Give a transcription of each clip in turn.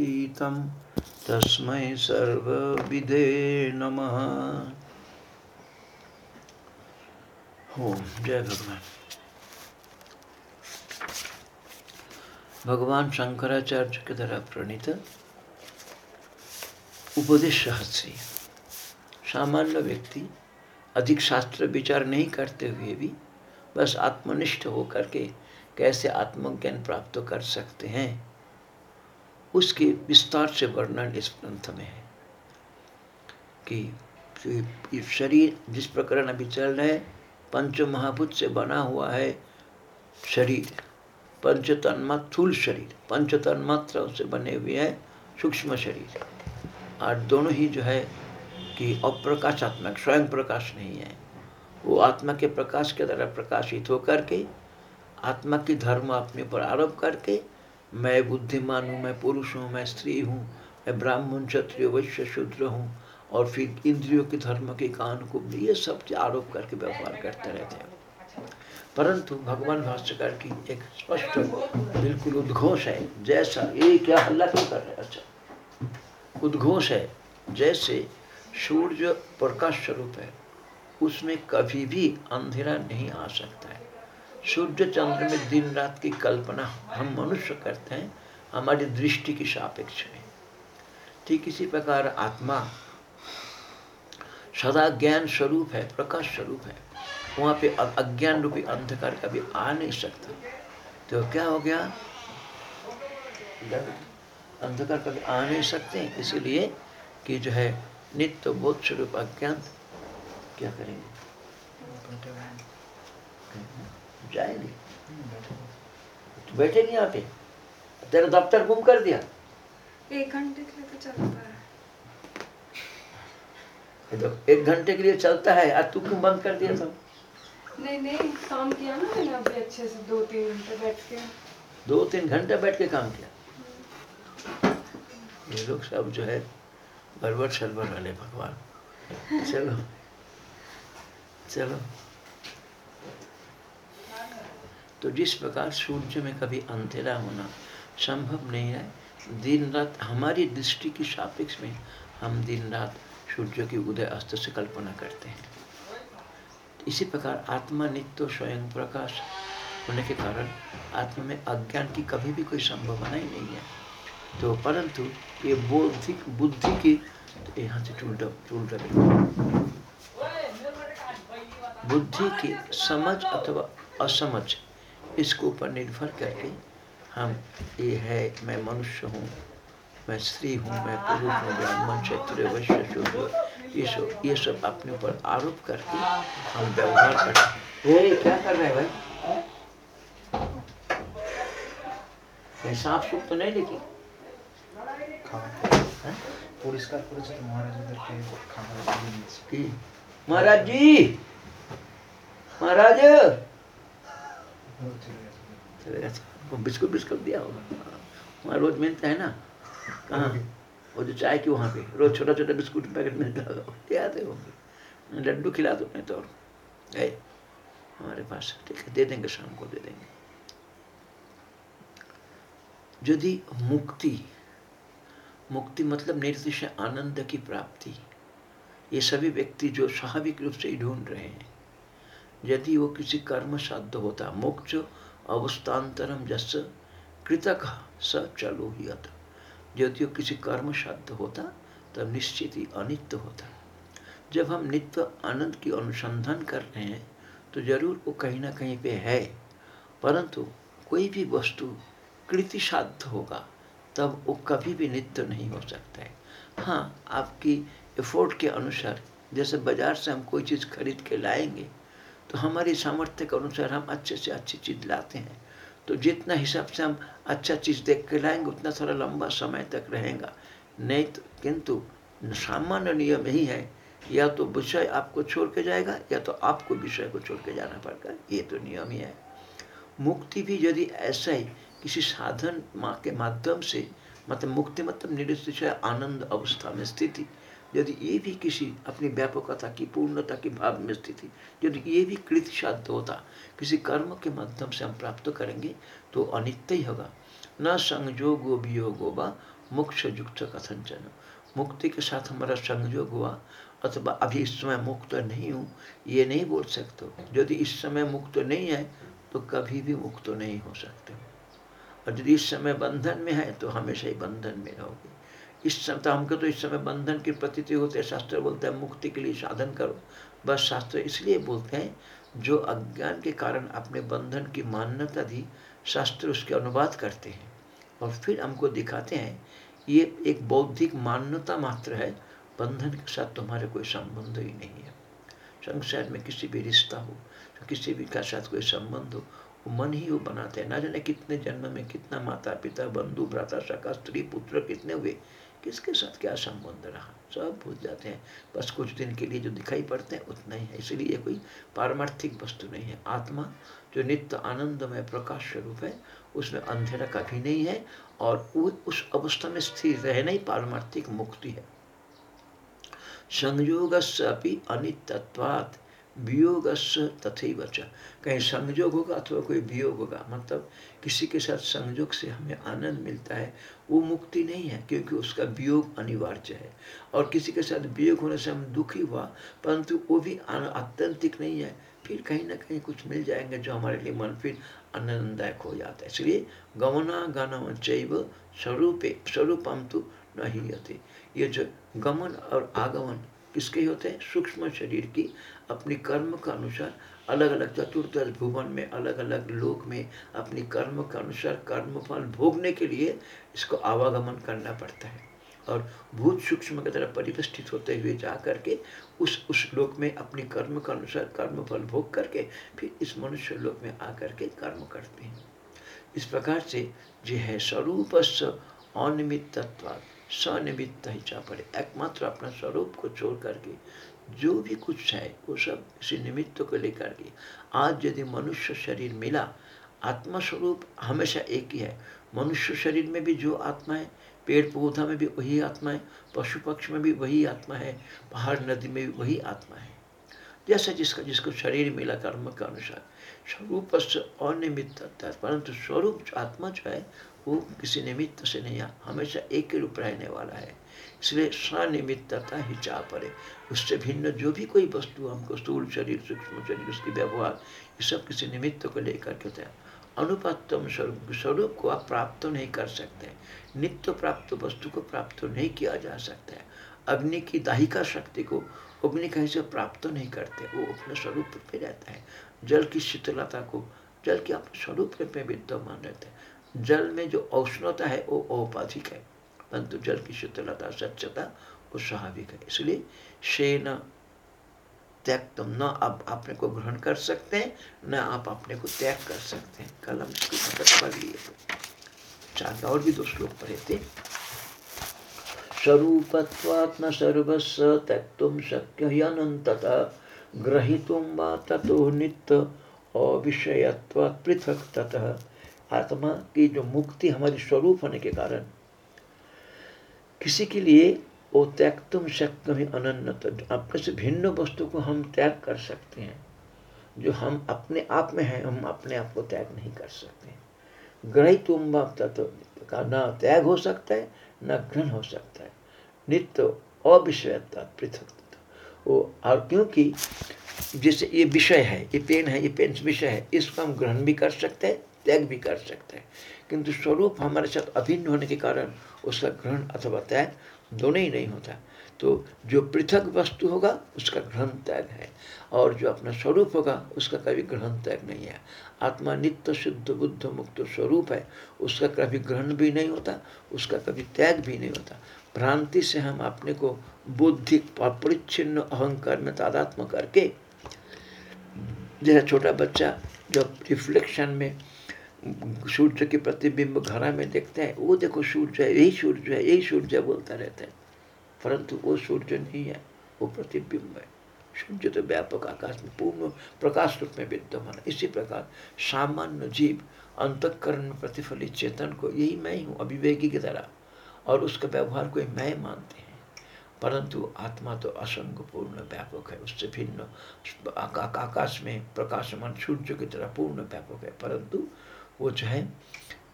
ीतं तस्मै सर्वविदे नमः। ओम, जय भगवान। भगवान शंकराचार्य के द्वारा प्रणीत उपदेश रहस्य। सामान्य व्यक्ति अधिक शास्त्र विचार नहीं करते हुए भी बस आत्मनिष्ठ होकर के कैसे आत्मज्ञान प्राप्त कर सकते हैं? उसके विस्तार से वर्णन इस ग्रंथ में है कि शरीर जिस प्रकरण अभी चल रहे पंच महाभूत से बना हुआ है शरीर। पंच तन्मात्र शरीर पंच तन्मात्रा से बने हुए हैं सूक्ष्म शरीर। और दोनों ही जो है कि अप्रकाशात्मक, स्वयं प्रकाश नहीं है। वो आत्मा के प्रकाश के द्वारा प्रकाशित होकर के, आत्मा की धर्म अपने पर आरोप करके मैं बुद्धिमान हूँ, मैं पुरुष हूँ, मैं स्त्री हूँ, मैं ब्राह्मण, क्षत्रिय, वैश्य, शूद्र हूँ और फिर इंद्रियों के, धर्म के, कान को ये सब आरोप करके व्यवहार करते रहते हैं। परंतु भगवान भाष्यकार की एक स्पष्ट, बिल्कुल उद्घोष है, जैसा, ये क्या हल्ला क्यों कर रहे हैं? अच्छा उद्घोष है, जैसे सूर्य प्रकाश स्वरूप है, उसमें कभी भी अंधेरा नहीं आ सकता है। सूर्य चंद्र में दिन रात की कल्पना हम मनुष्य करते हैं, हमारी दृष्टि की सापेक्ष में ठीक इसी प्रकार आत्मा सदा ज्ञान स्वरूप है, प्रकाश स्वरूप है। वहाँ पे अज्ञान रूपी अंधकार कभी आ नहीं सकता। तो क्या हो गया? अंधकार कभी आ नहीं सकते, इसलिए कि जो है नित्य बोध स्वरूप अज्ञान क्या करेंगे? जाएँगे। तो बैठेगी यहाँ पे। तेरा दफ्तर गुम कर दिया। एक घंटे के लिए तो चलता है। तो एक घंटे के लिए चलता है आज तू क्यों बंद कर दिया था नहीं नहीं काम किया ना मैंने अभी अच्छे से दो तीन घंटे बैठ के। दो तीन घंटे बैठ के काम किया। ये लोग सब जो है बरबर शलबर वाले भगवान। चलो। चलो। तो जिस प्रकार सूर्य में कभी अंधेरा होना संभव नहीं है, दिन रात हमारी दृष्टि की सापेक्ष में हम दिन रात सूर्य की उदय अस्त से कल्पना करते हैं। इसी प्रकार आत्मा नित्य स्वयं प्रकाश होने के कारण आत्मा में अज्ञान की कभी भी कोई संभावना ही नहीं है। तो परंतु ये बौद्धिक, बुद्धि की तो यहाँ से टूल्टा टूल्टा बुद्धि की समझ अथवा असमझ इसके ऊपर निर्भर करके हम ये है मैं मनुष्य हूँ मैं स्त्री हूँ मैं पुरुष हूँ ब्राह्मण क्षत्रिय वैश्य शुद्ध ये सब ये सब अपने ऊपर आरोप करके हम व्यवहार करते हैं। क्या कर रहे हैं भाई? साफ़ सुख तो नहीं लेकिन महाराज जी! महाराज! चले गया था बिस्कुट बिस्कुट दिया होगा। वहाँ रोज मिलता है ना। कहाँ? वो जो चाय की वहाँ पे। रोज छोटा छोटा बिस्कुट पैकेट मिलता होगा ले आते होंगे लड्डू खिला दो नहीं तो और गए हमारे पास। ठीक है, दे देंगे, शाम को दे देंगे। यदि मुक्ति मुक्ति मतलब निर्दिश आनंद की प्राप्ति। ये सभी व्यक्ति जो स्वाभाविक रूप से ही ढूंढ रहे हैं। यदि वो किसी कर्म साध्य होता, मोक्ष अवस्थान्तरम जस कृतक स चलो ही अत यदि वो किसी कर्म साध्य होता, तब निश्चित ही अनित्य होता। जब हम नित्य आनंद की अनुसंधान कर रहे हैं तो ज़रूर वो कहीं ना कहीं पे है। परंतु कोई भी वस्तु कृति साध्य होगा, तब वो कभी भी नित्य नहीं हो सकता है। हाँ आपकी एफोर्ट के अनुसार, जैसे बाज़ार से हम कोई चीज़ खरीद के लाएँगे तो हमारी सामर्थ्य के अनुसार हम अच्छे से अच्छी चीज़ लाते हैं। तो जितना हिसाब से हम अच्छा चीज़ देख के लाएँगे, उतना थोड़ा लंबा समय तक रहेगा। नहीं तो किंतु सामान्य नियम यही है, या तो विषय आपको छोड़ के जाएगा, या तो आपको विषय को छोड़ के जाना पड़ेगा। ये तो नियम ही है। मुक्ति भी यदि ऐसा ही किसी साधन माँ, के माध्यम से मतलब मुक्ति मतलब निरुद्देश आनंद अवस्था में स्थिति यदि ये भी किसी अपनी व्यापकता की, पूर्णता की भाव में स्थिति यदि ये भी कृत साध्य होता, किसी कर्म के माध्यम से हम प्राप्त करेंगे तो अनित्य ही होगा। न संजोगो वियोगो व मोक्ष युक्त कथनचन मुक्ति के साथ हमारा संयोग हुआ, अथवा अभी इस समय मुक्त नहीं हूँ, ये नहीं बोल सकते। यदि इस समय मुक्त नहीं है तो कभी भी मुक्त नहीं हो सकते। और यदि इस समय बंधन में है तो हमेशा ही बंधन में रहोगे। इस समय हमको तो इस समय बंधन की प्रतीति होते हैं। शास्त्र बोलते हैं, मुक्ति के लिए साधन करो। बस शास्त्र इसलिए बोलते हैं, जो अज्ञान के कारण अपने बंधन की मान्यता दी, शास्त्र उसके अनुवाद करते हैं। और फिर हमको दिखाते हैं, ये एक बौद्धिक मान्यता मात्र है, बंधन के साथ तुम्हारे कोई संबंध ही नहीं है। संसार में किसी भी रिश्ता हो, किसी भी का साथ कोई संबंध हो, वो मन ही वो बनाते हैं। ना जाने कितने जन्म में कितना माता पिता बंधु, भ्राता सका स्त्री, पुत्र कितने हुए किसके साथ क्या संबंध रहा? सब भूल जाते हैं। बस कुछ दिन के लिए जो दिखाई पड़ते हैं, उतना ही है। इसलिए कोई पारमार्थिक वस्तु नहीं है। आत्मा जो नित्य आनंदमय प्रकाश स्वरूप है, उसमें अंधेरा कभी नहीं है और उस अवस्था में स्थिर रहना ही पारमार्थिक मुक्ति है। संयोग अनित्यत्वात् वियोग तथे बचा कहीं संयोग होगा अथवा कोई वियोग होगा मतलब किसी के साथ संयोग से हमें आनंद मिलता है, वो मुक्ति नहीं है, क्योंकि उसका वियोग अनिवार्य है। और किसी के साथ वियोग होने से हम दुखी हुआ, परंतु वो भी आत्यंतिक नहीं है, फिर कहीं ना कहीं कुछ मिल जाएँगे जो हमारे लिए मन फिर आनंददायक हो जाता है। इसलिए गमना गण चैव स्वरूपे, स्वरूपम तो नहीं होते ये जो गमन और आगमन किसके होते हैं? सूक्ष्म शरीर की अपनी कर्म के अनुसार अलग अलग चतुर्दश भुवन में अलग अलग लोक में अपनी कर्म के अनुसार कर्म फल भोगने के लिए इसको आवागमन करना पड़ता है। और भूत सूक्ष्म की तरह परिवस्थित होते हुए जा करके उस उस लोक में अपनी कर्म के अनुसार कर्म फल भोग करके फिर इस मनुष्य लोक में आकर के कर्म करते हैं। इस प्रकार से जो है स्वरूप अनिमित स्वनिमित्त ही चा पड़े एकमात्र अपना स्वरूप को छोड़ करके जो भी कुछ है, वो सब इसी निमित्त को लेकर के। आज यदि मनुष्य शरीर मिला आत्मा स्वरूप हमेशा एक ही है। मनुष्य शरीर में भी जो आत्मा है पेड़ पौधा में भी वही आत्मा है पशु पक्ष में भी वही आत्मा है, पहाड़, नदी में भी वही आत्मा है। जैसा जिसका, जिसको शरीर मिला कर्म के अनुसार। स्वरूप अनिमित परंतु स्वरूप आत्मा जो है, वो किसी निमित्त से नहीं, हमेशा एक ही रूप रहने वाला है। इसलिए स्वनिमित्तता ही चाह पड़े। उससे भिन्न जो भी कोई वस्तु हमको स्थूल शरीर, सूक्ष्म शरीर, उसकी व्यवहार, ये सब किसी निमित्त को लेकर के है। अनुपातम स्वरूप स्वरूप को आप प्राप्त नहीं कर सकते। नित्य प्राप्त वस्तु को प्राप्त नहीं किया जा सकता है। अग्नि की दाहिका शक्ति को अग्नि कहीं से प्राप्त नहीं करते, वो अपने स्वरूप पे रहता है। जल की शीतलता को, जल के अपने स्वरूप में विद्यमान रहते हैं। जल में जो औष्णता है, वो औपाधिक है। परंतु जल की शीतलता स्वच्छता वो स्वाभाविक है। इसलिए शेन त्याग तुम न आप अपने को ग्रहण कर सकते हैं, न आप अपने को त्याग कर सकते हैं। कल हम मदद पढ़ लिए चार और भी दो श्लोक पढ़े थे। स्वरूपत्वात्म सर्वस्व त्यक्तुम शक्य अनंतता ग्रहीतुम वा ततो नित्य अविषयत्वात् पृथक ततः। आत्मा की जो मुक्ति हमारी स्वरूप होने के कारण किसी के लिए वो त्याग तुम शक्ति में अनन्नत अपने से भिन्न वस्तु को हम त्याग कर सकते हैं। जो हम अपने आप में हैं, हम अपने आप को त्याग नहीं कर सकते। ग्रही तुम तत्व का न त्याग हो सकता है, न ग्रहण हो सकता है। नित्य अविषयता पृथक वो और क्योंकि जैसे ये विषय है, ये पेन है, ये पेन विषय है, इसको हम ग्रहण भी कर सकते हैं, त्याग भी कर सकते हैं। किंतु स्वरूप हमारे साथ अभिन्न होने के कारण उसका ग्रहण अथवा त्याग दोनों ही नहीं होता। तो जो पृथक वस्तु होगा, उसका ग्रहण त्याग है। और जो अपना स्वरूप होगा, उसका कभी ग्रहण त्याग नहीं है। आत्मा नित्य, शुद्ध, बुद्ध, मुक्त स्वरूप है। उसका कभी ग्रहण भी नहीं होता, उसका कभी त्याग भी नहीं होता। भ्रांति से हम अपने को बुद्धि, परिच्छिन्न अहंकार में तादात्म करके, जैसा छोटा बच्चा जब रिफ्लेक्शन में सूर्य के प्रतिबिंब घरा में देखते हैं, वो देखो सूर्य है, यही सूर्य है, यही सूर्य बोलता रहता है। परंतु वो सूर्य नहीं है, वो प्रतिबिंब है। सूर्य तो व्यापक आकाश में पूर्ण प्रकाश रूप में विद्यमान इसी प्रकार सामान्य जीव अंतकरण में प्रतिफलित चेतन को, यही मैं ही हूँ अभिवेकी की तरह, और उसका व्यवहार कोई मैं मानते हैं। परंतु आत्मा तो असंग पूर्ण व्यापक है, उससे भिन्न आकाश में प्रकाशमान सूर्य की तरह पूर्ण व्यापक है। परंतु वो जो है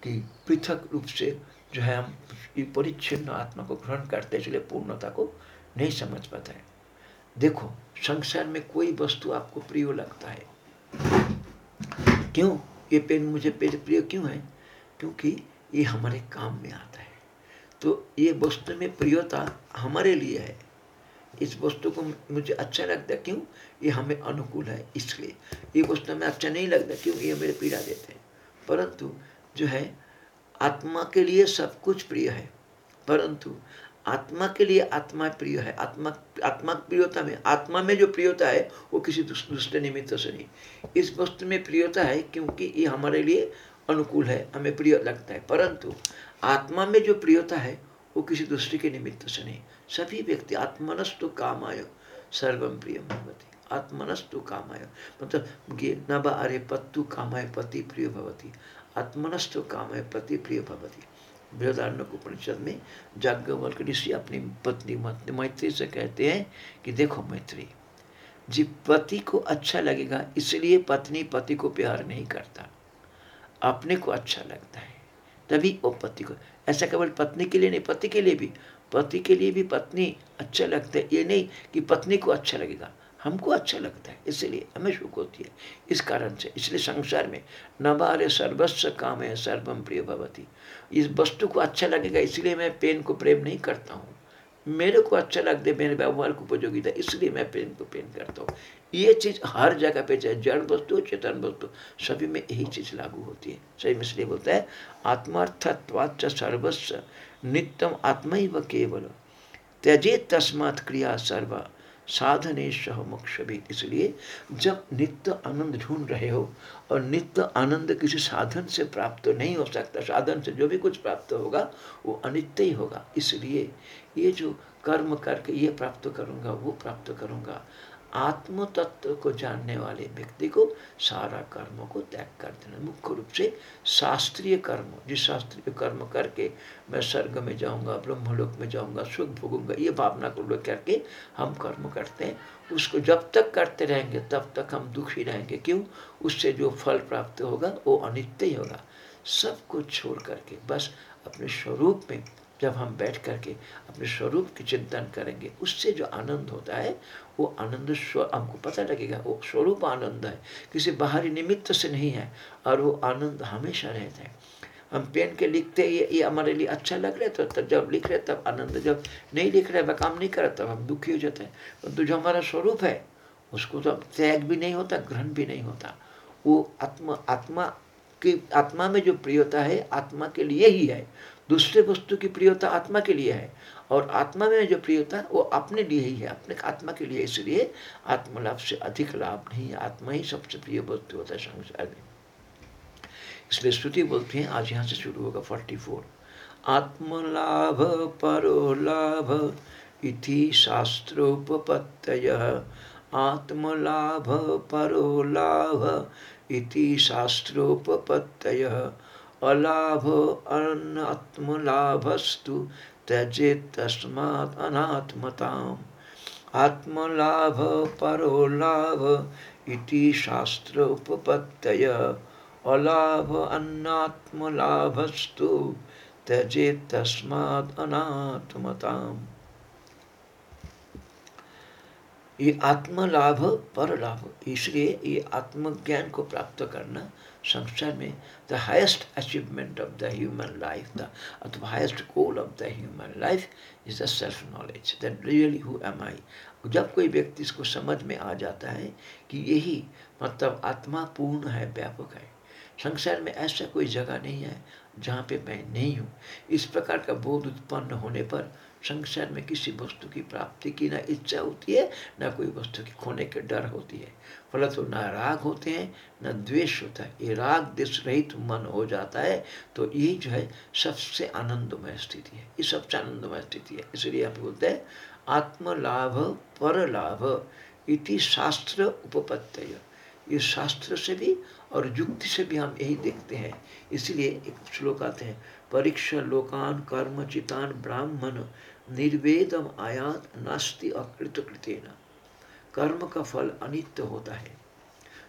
कि पृथक रूप से जो है हम परिच्छिन्न आत्मा को ग्रहण करते इसलिए पूर्णता को नहीं समझ पाता है। देखो, संसार में कोई वस्तु आपको प्रिय लगता है। क्यों? ये पेन मुझे पेन प्रिय क्यों है? क्योंकि ये हमारे काम में आता है। तो ये वस्तु में प्रियता हमारे लिए है। इस वस्तु को मुझे अच्छा लगता है, क्यों? ये हमें अनुकूल है, इसलिए। ये वस्तु हमें अच्छा नहीं लगता क्यों ये मेरे पीड़ा देते हैं। परंतु जो है, आत्मा के लिए सब कुछ प्रिय है। परंतु आत्मा के लिए आत्मा प्रिय है। आत्मा आत्मा प्रियता में, आत्मा में जो प्रियता है, वो किसी दूसरे निमित्त से नहीं। इस वस्तु में प्रियता है क्योंकि ये हमारे लिए अनुकूल है, हमें प्रिय लगता है। परंतु आत्मा में जो प्रियता है, वो किसी दूसरे के निमित्त से नहीं। सभी व्यक्ति आत्मनस्तु कामाय सर्वम प्रिय भवती। आत्मनस्तु कामाय मतलब नब अरे पत्तु कामाय पति प्रिय भवती। आत्मनस्तु कामाय पति प्रिय भवती। बृहदारण्य उपनिषद में जाग्ञवल्क ऋषि अपनी पत्नी मैत्री से कहते हैं कि देखो मैत्री जी पति को अच्छा लगेगा, इसलिए पत्नी पति को प्यार नहीं करता। अपने को अच्छा लगता है, तभी वो पति को, ऐसा केवल पत्नी के लिए नहीं, पति के लिए भी, पति के लिए भी पत्नी अच्छा लगता है। ये नहीं कि पत्नी को अच्छा लगेगा। हमको अच्छा लगता है, इसलिए हमें सुख होती है। इस कारण से, इसलिए संसार में नबारे सर्वस्व काम है सर्वम प्रिय भवती। इस वस्तु को अच्छा लगेगा, इसलिए मैं पेन को प्रेम नहीं करता हूँ। मेरे को अच्छा लगता है, मेरे व्यवहार को उपयोगिता, इसलिए मैं पेन को पेन करता हूँ। ये चीज़ हर जगह पे चाहे जड़ वस्तु, चेतन वस्तु, सभी में यही चीज़ लागू होती है। सही में इसलिए बोलता है आत्मार्थत्वाच सर्वस्व, नित्यम आत्मा केवल त्यजे तस्मात् क्रिया सर्वा। साधने सह मोक्ष भी। इसलिए जब नित्य आनंद ढूंढ रहे हो और नित्य आनंद किसी साधन से प्राप्त नहीं हो सकता, साधन से जो भी कुछ प्राप्त होगा, वो अनित्य ही होगा। इसलिए ये जो कर्म करके ये प्राप्त करूँगा, वो प्राप्त करूँगा। आत्म तत्व को जानने वाले व्यक्ति को सारा कर्म को त्याग कर देना। मुख्य रूप से शास्त्रीय कर्म, जिस शास्त्रीय कर्म करके मैं स्वर्ग में जाऊँगा, ब्रह्मलोक में जाऊँगा, सुख भोगूँगा, ये भावना को लोग करके हम कर्म करते हैं। उसको जब तक करते रहेंगे, तब तक हम दुखी रहेंगे। क्यों? उससे जो फल प्राप्त होगा, वो अनित्य ही होगा। सब कुछ छोड़ करके बस अपने स्वरूप में जब हम बैठ करके अपने स्वरूप की चिंतन करेंगे, उससे जो आनंद होता है, वो आनंद स्व, हमको पता लगेगा, वो स्वरूप आनंद है। किसी बाहरी निमित्त से नहीं है, और वो आनंद हमेशा रहता है। हम पेन के लिखते ये ये हमारे लिए अच्छा लग रहा है तो तब जब लिख रहे तब आनंद, जब नहीं लिख रहे, वह काम नहीं कर तब हम दुखी हो जाते हैं। परंतु जो हमारा स्वरूप है, उसको तो त्याग भी नहीं होता, ग्रहण भी नहीं होता। वो आत्मा आत्मा की, आत्मा में जो प्रियता है, आत्मा के लिए ही है। दूसरे वस्तु की प्रियता आत्मा के लिए है। और आत्मा में जो प्रियता, वो अपने लिए ही है, अपने आत्मा के लिए। इसलिए आत्मलाभ से अधिक लाभ नहीं है आत्मा ही सबसे प्रिय वस्तु होता है संसार में इसलिए श्रुति बोलती है, आज यहाँ से शुरू होगा फोर्टी फोर आत्मलाभ परो लाभ इति शास्त्रोपत्तय आत्मलाभ परो लाभ इति शास्त्रोपत्तय अलाभ अनात्मलाभस्तु त्यजेत तस्मात् अनात्मताम्। आत्मलाभ परो लाभ इति शास्त्र उपपत्तय अलाभ अन्नात्मलाभस्तु, त्यजेत तस्मात् अनात्मताम्। ये आत्मलाभ पर लाभ इसलिए ये आत्मज्ञान को प्राप्त करना संसार में the highest achievement of the human life the highest goal of the human life is the self knowledge that really who am I जब कोई व्यक्ति इसको समझ में आ जाता है कि यही मतलब आत्मा पूर्ण है, व्यापक है, संसार में ऐसा कोई जगह नहीं है जहाँ पे मैं नहीं हूँ। इस प्रकार का बोध उत्पन्न होने पर संसार में किसी वस्तु की प्राप्ति की ना इच्छा होती है, ना कोई वस्तु की खोने के डर होती है। फलत तो ना राग होते हैं, न द्वेष होता है। ये राग देश रहित मन हो जाता है तो यही जो है सबसे आनंदमय स्थिति है। ये सबसे आनंदमय स्थिति है। इसलिए आप बोलते हैं, आत्मलाभ पर लाभ इति शास्त्र उपपत्तय। ये शास्त्र से भी और युक्ति से भी हम यही देखते हैं। इसलिए एक श्लोक आते हैं, परीक्षा लोकान कर्म चितान ब्राह्मण निर्वेदम आयात नास्ति अकृत कृतेना कर्म का फल अनित्य होता है।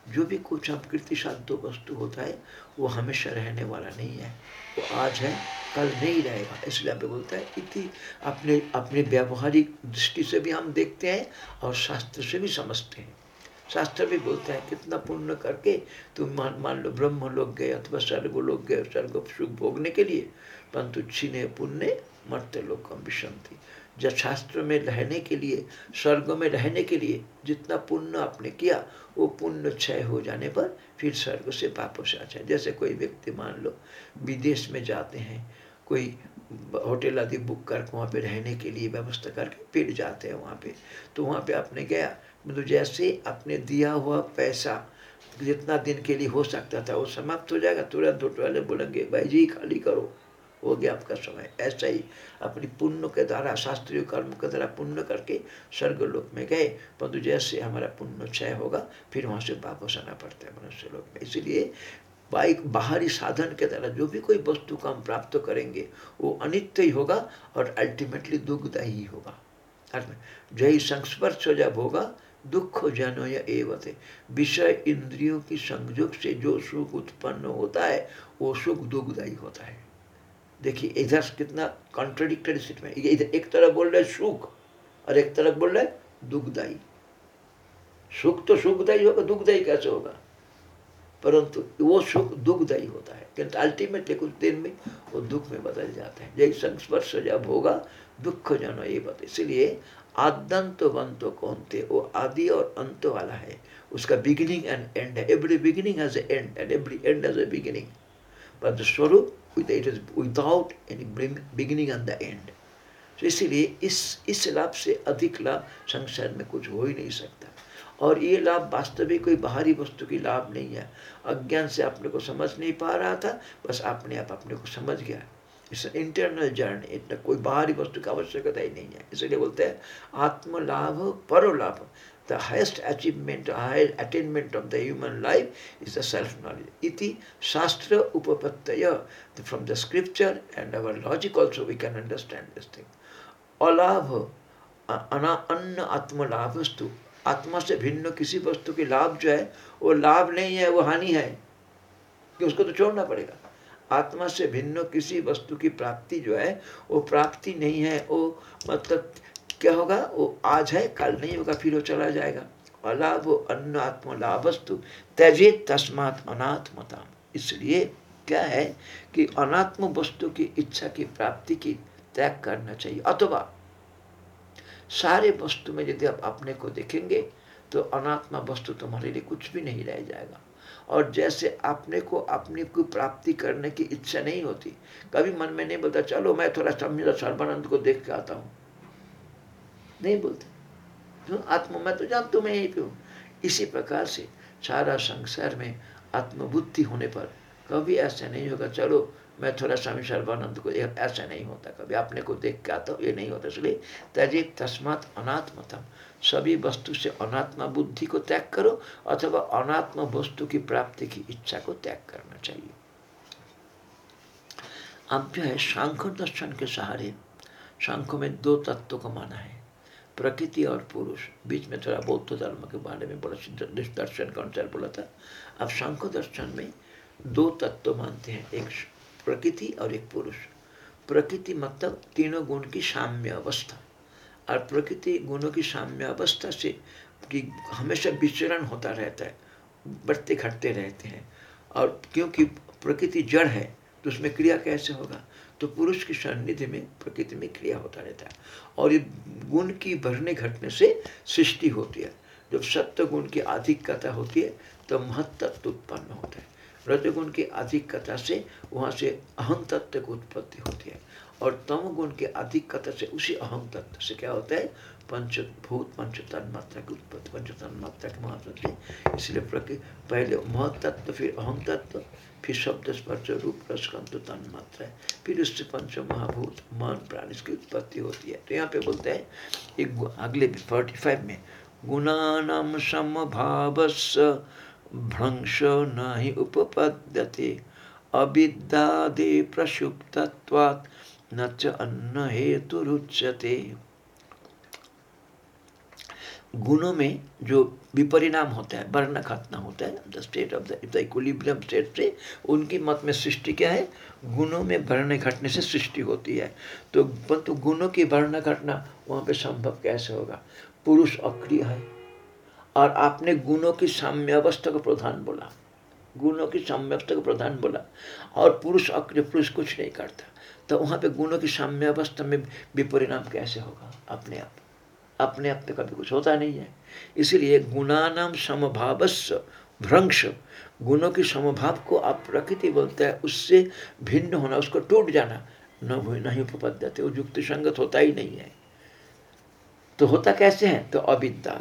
जो भी कुछ प्रकृति साध्य वस्तु होता है, वो हमेशा रहने वाला नहीं है। वो आज है, कल नहीं रहेगा। इसलिए आप बोलता है, इति अपने अपने व्यवहारिक दृष्टि से भी हम देखते हैं और शास्त्र से भी समझते हैं। शास्त्र भी बोलता है, कितना पुण्य करके तुम मान मान लो ब्रह्म लोग गए अथवा स्वर्ग लोग गए, स्वर्ग सुख भोगने के लिए, परंतु छिने पुण्य मरते लोग कम विषंति जब शास्त्र में रहने के लिए, स्वर्ग में रहने के लिए जितना पुण्य आपने किया, वो पुण्य क्षय हो जाने पर फिर स्वर्ग से वापस आ जाए। जैसे कोई व्यक्ति मान लो, विदेश में जाते हैं, कोई होटल आदि बुक करके वहाँ पे रहने के लिए व्यवस्था करके फिर जाते हैं वहाँ पे। तो वहाँ पे आपने गया मतलब जैसे आपने दिया हुआ पैसा, जितना दिन के लिए हो सकता था, वो समाप्त हो जाएगा, तुरंत होटल वाले बोलेंगे, भाई जी, खाली करो। हो गया आपका समय। ऐसा ही अपनी पुण्य के द्वारा, शास्त्रीय कर्म के द्वारा पुण्य करके स्वर्गलोक में गए, परंतु जैसे हमारा पुण्य क्षय होगा, फिर वहाँ से वापस आना पड़ता है मनुष्य लोक में। इसीलिए बाइक, बाहरी साधन के द्वारा जो भी कोई वस्तु को हम प्राप्त करेंगे, वो अनित्य ही होगा और अल्टीमेटली दुखदायी होगा। जय संस्पर्श जब होगा दुख जनो या एवते। विषय इंद्रियों की संयोग से जो सुख उत्पन्न होता है, वो सुख दुखदायी होता है। देखिए, इधर कितना कॉन्ट्रोडिक्टेड स्टेटमेंट इधर एक तरफ़ बोल रहे सुख, और एक तरफ़ बोल रहे दुखदायी सुख तो सुखदायी होगा दुखदायी कैसे होगा? परंतु वो सुख दुखदायी होता है। किंतु अल्टीमेटली कुछ दिन में वो दुख में बदल जाता है। जय संस्पर्श जब होगा, दुख जनो ये बता। इसलिए आदंत बंतो कौनते वो आदि और अंत वाला है। उसका बिगिनिंग एंड एंड है। Every beginning has end and every end has a beginning पर स्वरूप it is without any beginning and the end. तो इसीलिए इस इस लाभ से अधिक लाभ संसार में कुछ हो ही नहीं सकता। और ये लाभ वास्तविक कोई बाहरी वस्तु की लाभ नहीं है। अज्ञान से अपने को समझ नहीं पा रहा था बस अपने आप अपने को समझ गया। इस इंटरनल जर्नी इतना कोई बाहरी वस्तु की आवश्यकता ही नहीं है। इसलिए बोलते हैं आत्म लाभ परो लाभ highest achievement, the highest attainment of the human life is the self-knowledge. Iti Shastra Upapattaya. From the scripture and our logic also, we can understand this thing. अलाभ अन्न आत्म लाभस्तु आत्मा से भिन्न किसी वस्तु की लाभ जो है वो लाभ नहीं है वो हानि है कि उसको तो छोड़ना पड़ेगा आत्मा से भिन्न किसी वस्तु की प्राप्ति जो है वो प्राप्ति नहीं है वो मतलब क्या होगा वो आज है कल नहीं होगा फिर वो चला जाएगा अलाभ अन्न आत्म लाभस्तु त्यजे तस्मात अनात्मता इसलिए क्या है कि अनात्म वस्तु की इच्छा की प्राप्ति की त्याग करना चाहिए? अथवा सारे वस्तु में यदि आप अपने को देखेंगे तो अनात्मा वस्तु तुम्हारे लिए कुछ भी नहीं रह जाएगा। और जैसे अपने को अपनी को प्राप्ति करने की इच्छा नहीं होती, कभी मन में नहीं बोलता, चलो मैं थोड़ा सर्वानंद को देख के आता हूँ। नहीं बोलते। क्यों? आत्मा, मैं तो जानता हूँ, मैं यही पे इसी प्रकार से सारा संसार में आत्मबुद्धि होने पर कभी ऐसा नहीं होगा, चलो मैं थोड़ा स्वामी सर्वानंद को ऐसा नहीं होता कभी, अपने को देख के आता हूँ, ये नहीं होता। इसलिए तजे तस्मात अनात्मतम। सभी वस्तु से अनात्मा बुद्धि को त्याग करो, अथवा अनात्मा वस्तु की प्राप्ति की इच्छा को त्याग करना चाहिए। अब जो है सांख्य दर्शन के सहारे सांख्य में दो तत्व को माना है, प्रकृति और पुरुष। बीच में थोड़ा बौद्ध धर्म के बारे में बड़ा दर्शन का अनुसार बोला था। अब शंख दर्शन में दो तत्व मानते हैं, एक प्रकृति और एक पुरुष। प्रकृति मतलब तीनों गुण की साम्य अवस्था और प्रकृति गुणों की साम्य अवस्था से कि हमेशा विचरण होता रहता है, बढ़ते घटते रहते हैं। और क्योंकि प्रकृति जड़ है तो उसमें क्रिया कैसे होगा? तो पुरुष की सान्निध्य में प्रकृति में क्रिया होता रहता है। और ये गुण की बढ़ने घटने से सृष्टि होती है। जब सत्य गुण की अधिकता होती है तो महत्त्व उत्पन्न होता है। रजगुण की अधिकता से वहाँ से अहम तत्व की उत्पत्ति होती है। और तम गुण के अधिकता से उसी अहम तत्व से क्या होता है? पंचभूत पंच तन्मात्रा की उत्पत्ति, पंच तन्मात्रा के महत्व से इसलिए प्रकृति पहले महत्त्व फिर अहम तत्व, फिर शब्द स्पर्श, रूप रसकंत है फिर उससे पंच महाभूत, मन, प्राण, इसकी उत्पत्ति होती है। तो यहाँ पे बोलते हैं, एक अगले फोर्टी फाइव में गुणानाम समभावस भ्रंश न ही उपपद्यते। अविद्यादे प्रसुप्तत्वात् न च अन्न हेतु रुच्यते गुणों में जो विपरिणाम होता है, वर्ण घटना होता है the state of the equilibrium state से, उनकी मत में सृष्टि क्या है? गुणों में वर्ण घटने से सृष्टि होती है। तो परंतु गुणों की वर्ण घटना वहाँ पे संभव कैसे होगा? पुरुष अक्रिय है और आपने गुणों की साम्यावस्था को प्रधान बोला। गुणों की साम्यावस्था को प्रधान बोला। और पुरुष अक्रिय पुरुष कुछ नहीं करता। तो वहाँ पे गुणों की साम्यावस्था में विपरिणाम कैसे होगा? अपने आप। अपने आप तो कभी कुछ होता नहीं है। इसीलिए गुणानाम समभावस्व भ्रंश। गुणों की समभाव को आप प्रकृति बोलते हैं, उससे भिन्न होना, उसको टूट जाना, न नहीं उपपद्यते वो युक्ति संगत होता ही नहीं है। तो होता कैसे है? तो अविद्या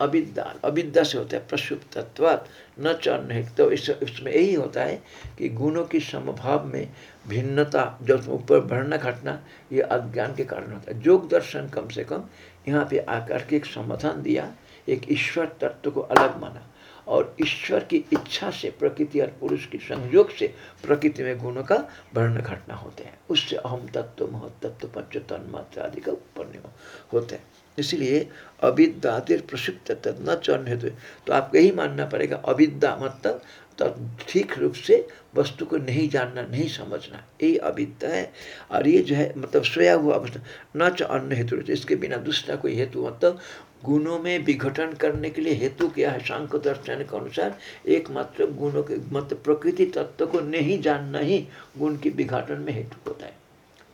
जी अविद्या अविद्या से होता है प्रसुप्तत्व न चन्न तो इस, इसमें यही होता है कि गुणों की समभाव में भिन्नता, जब ऊपर बढ़ना, घटना, ये अज्ञान के कारण होता है। योग दर्शन कम से कम यहाँ पे आकर के एक समाधान दिया, एक ईश्वर तत्व को अलग माना। और ईश्वर की इच्छा से प्रकृति और पुरुष की संयोग से प्रकृति में गुणों का वर्ण घटना होते हैं। उससे अहम तत्व, महत्व पंच तन्मात्र आदि का उत्पन्न होते हैं। इसलिए अविद्यातिर प्रसिद्ध तत्व न चरण हेतु तो आपको यही मानना पड़ेगा, अविद्या मतलब तो ठीक रूप से वस्तु को नहीं जानना, नहीं समझना। यही अविद्या है। और ये जो है मतलब सोया हुआ अवस्था, न च अन्य हेतु इसके बिना दूसरा कोई हेतु मतलब गुणों में विघटन करने के लिए हेतु क्या है? शांक दर्शन के अनुसार एकमात्र गुणों के मतलब प्रकृति तत्व को नहीं जानना ही गुण के विघटन में हेतु होता है।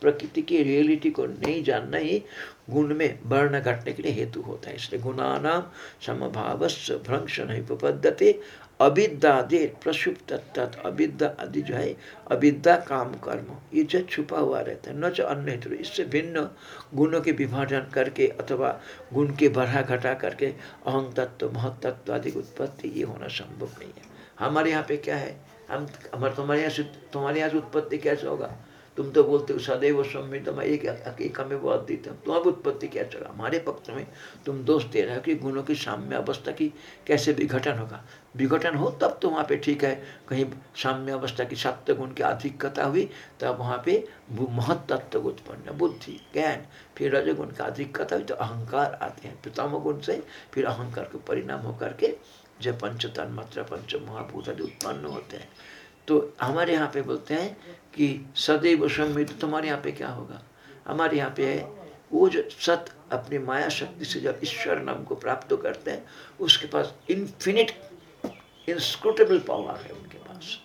प्रकृति की रियलिटी को नहीं जानना ही गुण में वर्ण घटने के लिए हेतु होता है। इसलिए गुणानाम समभावस्व भ्रंश नहीं उपपद्धति अविद्यादि प्रसुप्त तत्। अविद्या आदि जो है, अविद्या काम कर्म, ये जो छुपा हुआ रहता है। न जो अन्य हेतु, इससे भिन्न गुणों के विभाजन करके अथवा गुण के बढ़ा घटा करके अहम तत्व महत्त्व आदि की उत्पत्ति, ये होना संभव नहीं है। हमारे यहाँ पे क्या है? हम, हमारे, तुम्हारे यहाँ से, तुम्हारे यहाँ से उत्पत्ति कैसे होगा? तुम तो बोलते हो, सदैव सम्मितम एक एक हमें वो अद्वितम तुम्हारी उत्पत्ति क्या चला? हमारे पक्ष में तुम दोष दे रहे हो कि गुणों की साम्य अवस्था की कैसे विघटन होगा? विघटन हो तब तो वहाँ पे ठीक है। कहीं साम्य अवस्था की सप्त गुण की अधिकता हुई, तब वहाँ पे महत्त्व उत्पन्न, बुद्धि, ज्ञान, फिर रजगुण का अधिकता हुई तो अहंकार आते हैं। पितामह गुण से फिर अहंकार के परिणाम होकर के जब पंच तन मात्रा पंच महाभूत आदि उत्पन्न होते हैं। तो हमारे यहाँ पे बोलते हैं कि सदैव सम्मित तुम्हारे यहाँ पे क्या होगा? हमारे यहाँ पे है वो जो सत अपनी माया शक्ति से जब ईश्वर नाम को प्राप्त करते हैं, उसके पास इन्फिनिट इंस्क्रूटेबल पावर है उनके पास।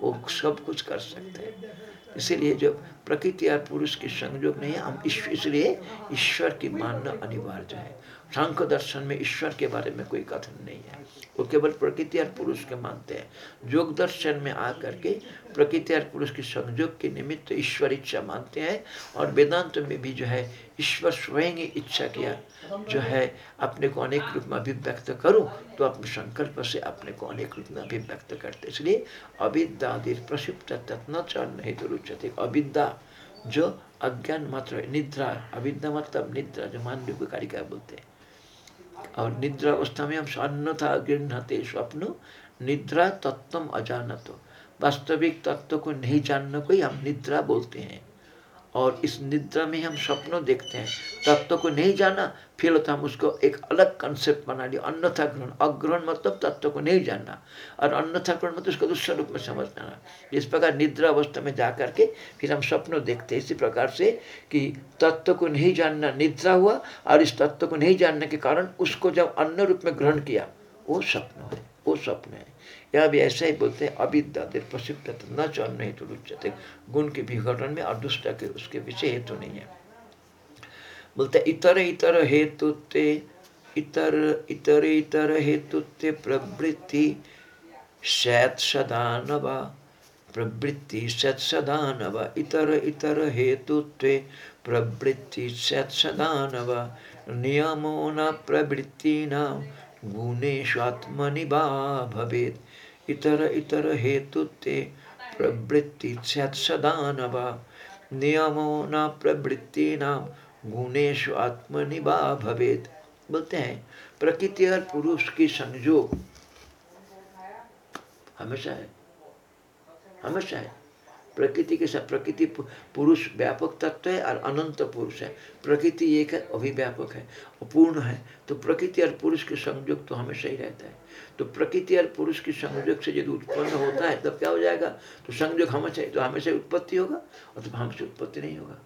वो सब कुछ कर सकते हैं। इसीलिए जब प्रकृति और पुरुष के संयोग नहीं है, हम इसलिए ईश्वर की मानना अनिवार्य है। सांख्य दर्शन में ईश्वर के बारे में कोई कथन नहीं है। वो केवल प्रकृति और पुरुष के मानते हैं। योग दर्शन में आकर के प्रकृति और पुरुष की संयोग के निमित्त ईश्वर इच्छा मानते हैं और वेदांत में भी जो है, ईश्वर स्वयं ही इच्छा किया जो है, अपने को अनेक रूप में अभिव्यक्त करूँ तो अपने संकल्प से अपने को अनेक रूप में अभिव्यक्त करते। इसलिए अविद्या प्रसिप्त तत्न चरण हेतु रुचते। अविद्या जो अज्ञान मात्र, निद्रा, अविद्या मतलब निद्रा जो मानवीय कारिका बोलते हैं। और निद्रा अवस्था में हम अन्यथा गृहते स्वप्न, निद्रा तत्व अजानत। वास्तविक तत्व को नहीं जानने को ही हम निद्रा बोलते हैं। और इस निद्रा में हम सपनों देखते हैं। तत्व को नहीं जाना, फिर होता हम उसको एक अलग कंसेप्ट बना लिया। अन्यथा ग्रहण अग्रहण मतलब तत्व को नहीं जानना। और अन्यथा ग्रहण मतलब उसको दूसरे रूप में समझना। इस प्रकार निद्रा अवस्था में जा करके फिर हम सपनों देखते हैं। इसी प्रकार से कि तत्व को नहीं जानना, निद्रा हुआ और इस तत्व को नहीं जानने के कारण उसको जब अन्य रूप में ग्रहण किया, वो स्वप्न है, वो स्वप्न है। यहाँ भी ऐसा ही बोलते हैं अविद्या प्रसिद्ध न चन्न हेतु रुचते गुण के विघटन में और दुष्ट के, उसके विषय हेतु नहीं है। बोलते इतर इतर हेतु ते, इतर इतर इतर हेतु ते प्रवृत्ति सैत सदान व प्रवृत्ति सत सदान व इतर इतर हेतु ते प्रवृत्ति सत सदान व नियमो न प्रवृत्ति न गुणेशात्मनि वा भवेत्। इतर इतर हेतु प्रवृत्ति सदा न वा नियमो न प्रवृत्ति न गुणेश आत्मनि वा भवेद बोलते हैं, प्रकृति और पुरुष की संयोग हमेशा है। हमेशा है। प्रकृति के साथ, प्रकृति पुरुष व्यापक तत्व है और अनंत पुरुष है। प्रकृति एक है, अभिव्यापक है पूर्ण है। तो प्रकृति और पुरुष के संयोग तो हमेशा ही रहता है। तो प्रकृति और पुरुष की संयोग से यदि उत्पन्न होता है, तब क्या हो जाएगा? तो संयोग हमेशा तो हमेशा उत्पत्ति होगा और तो हमसे उत्पत्ति नहीं होगा।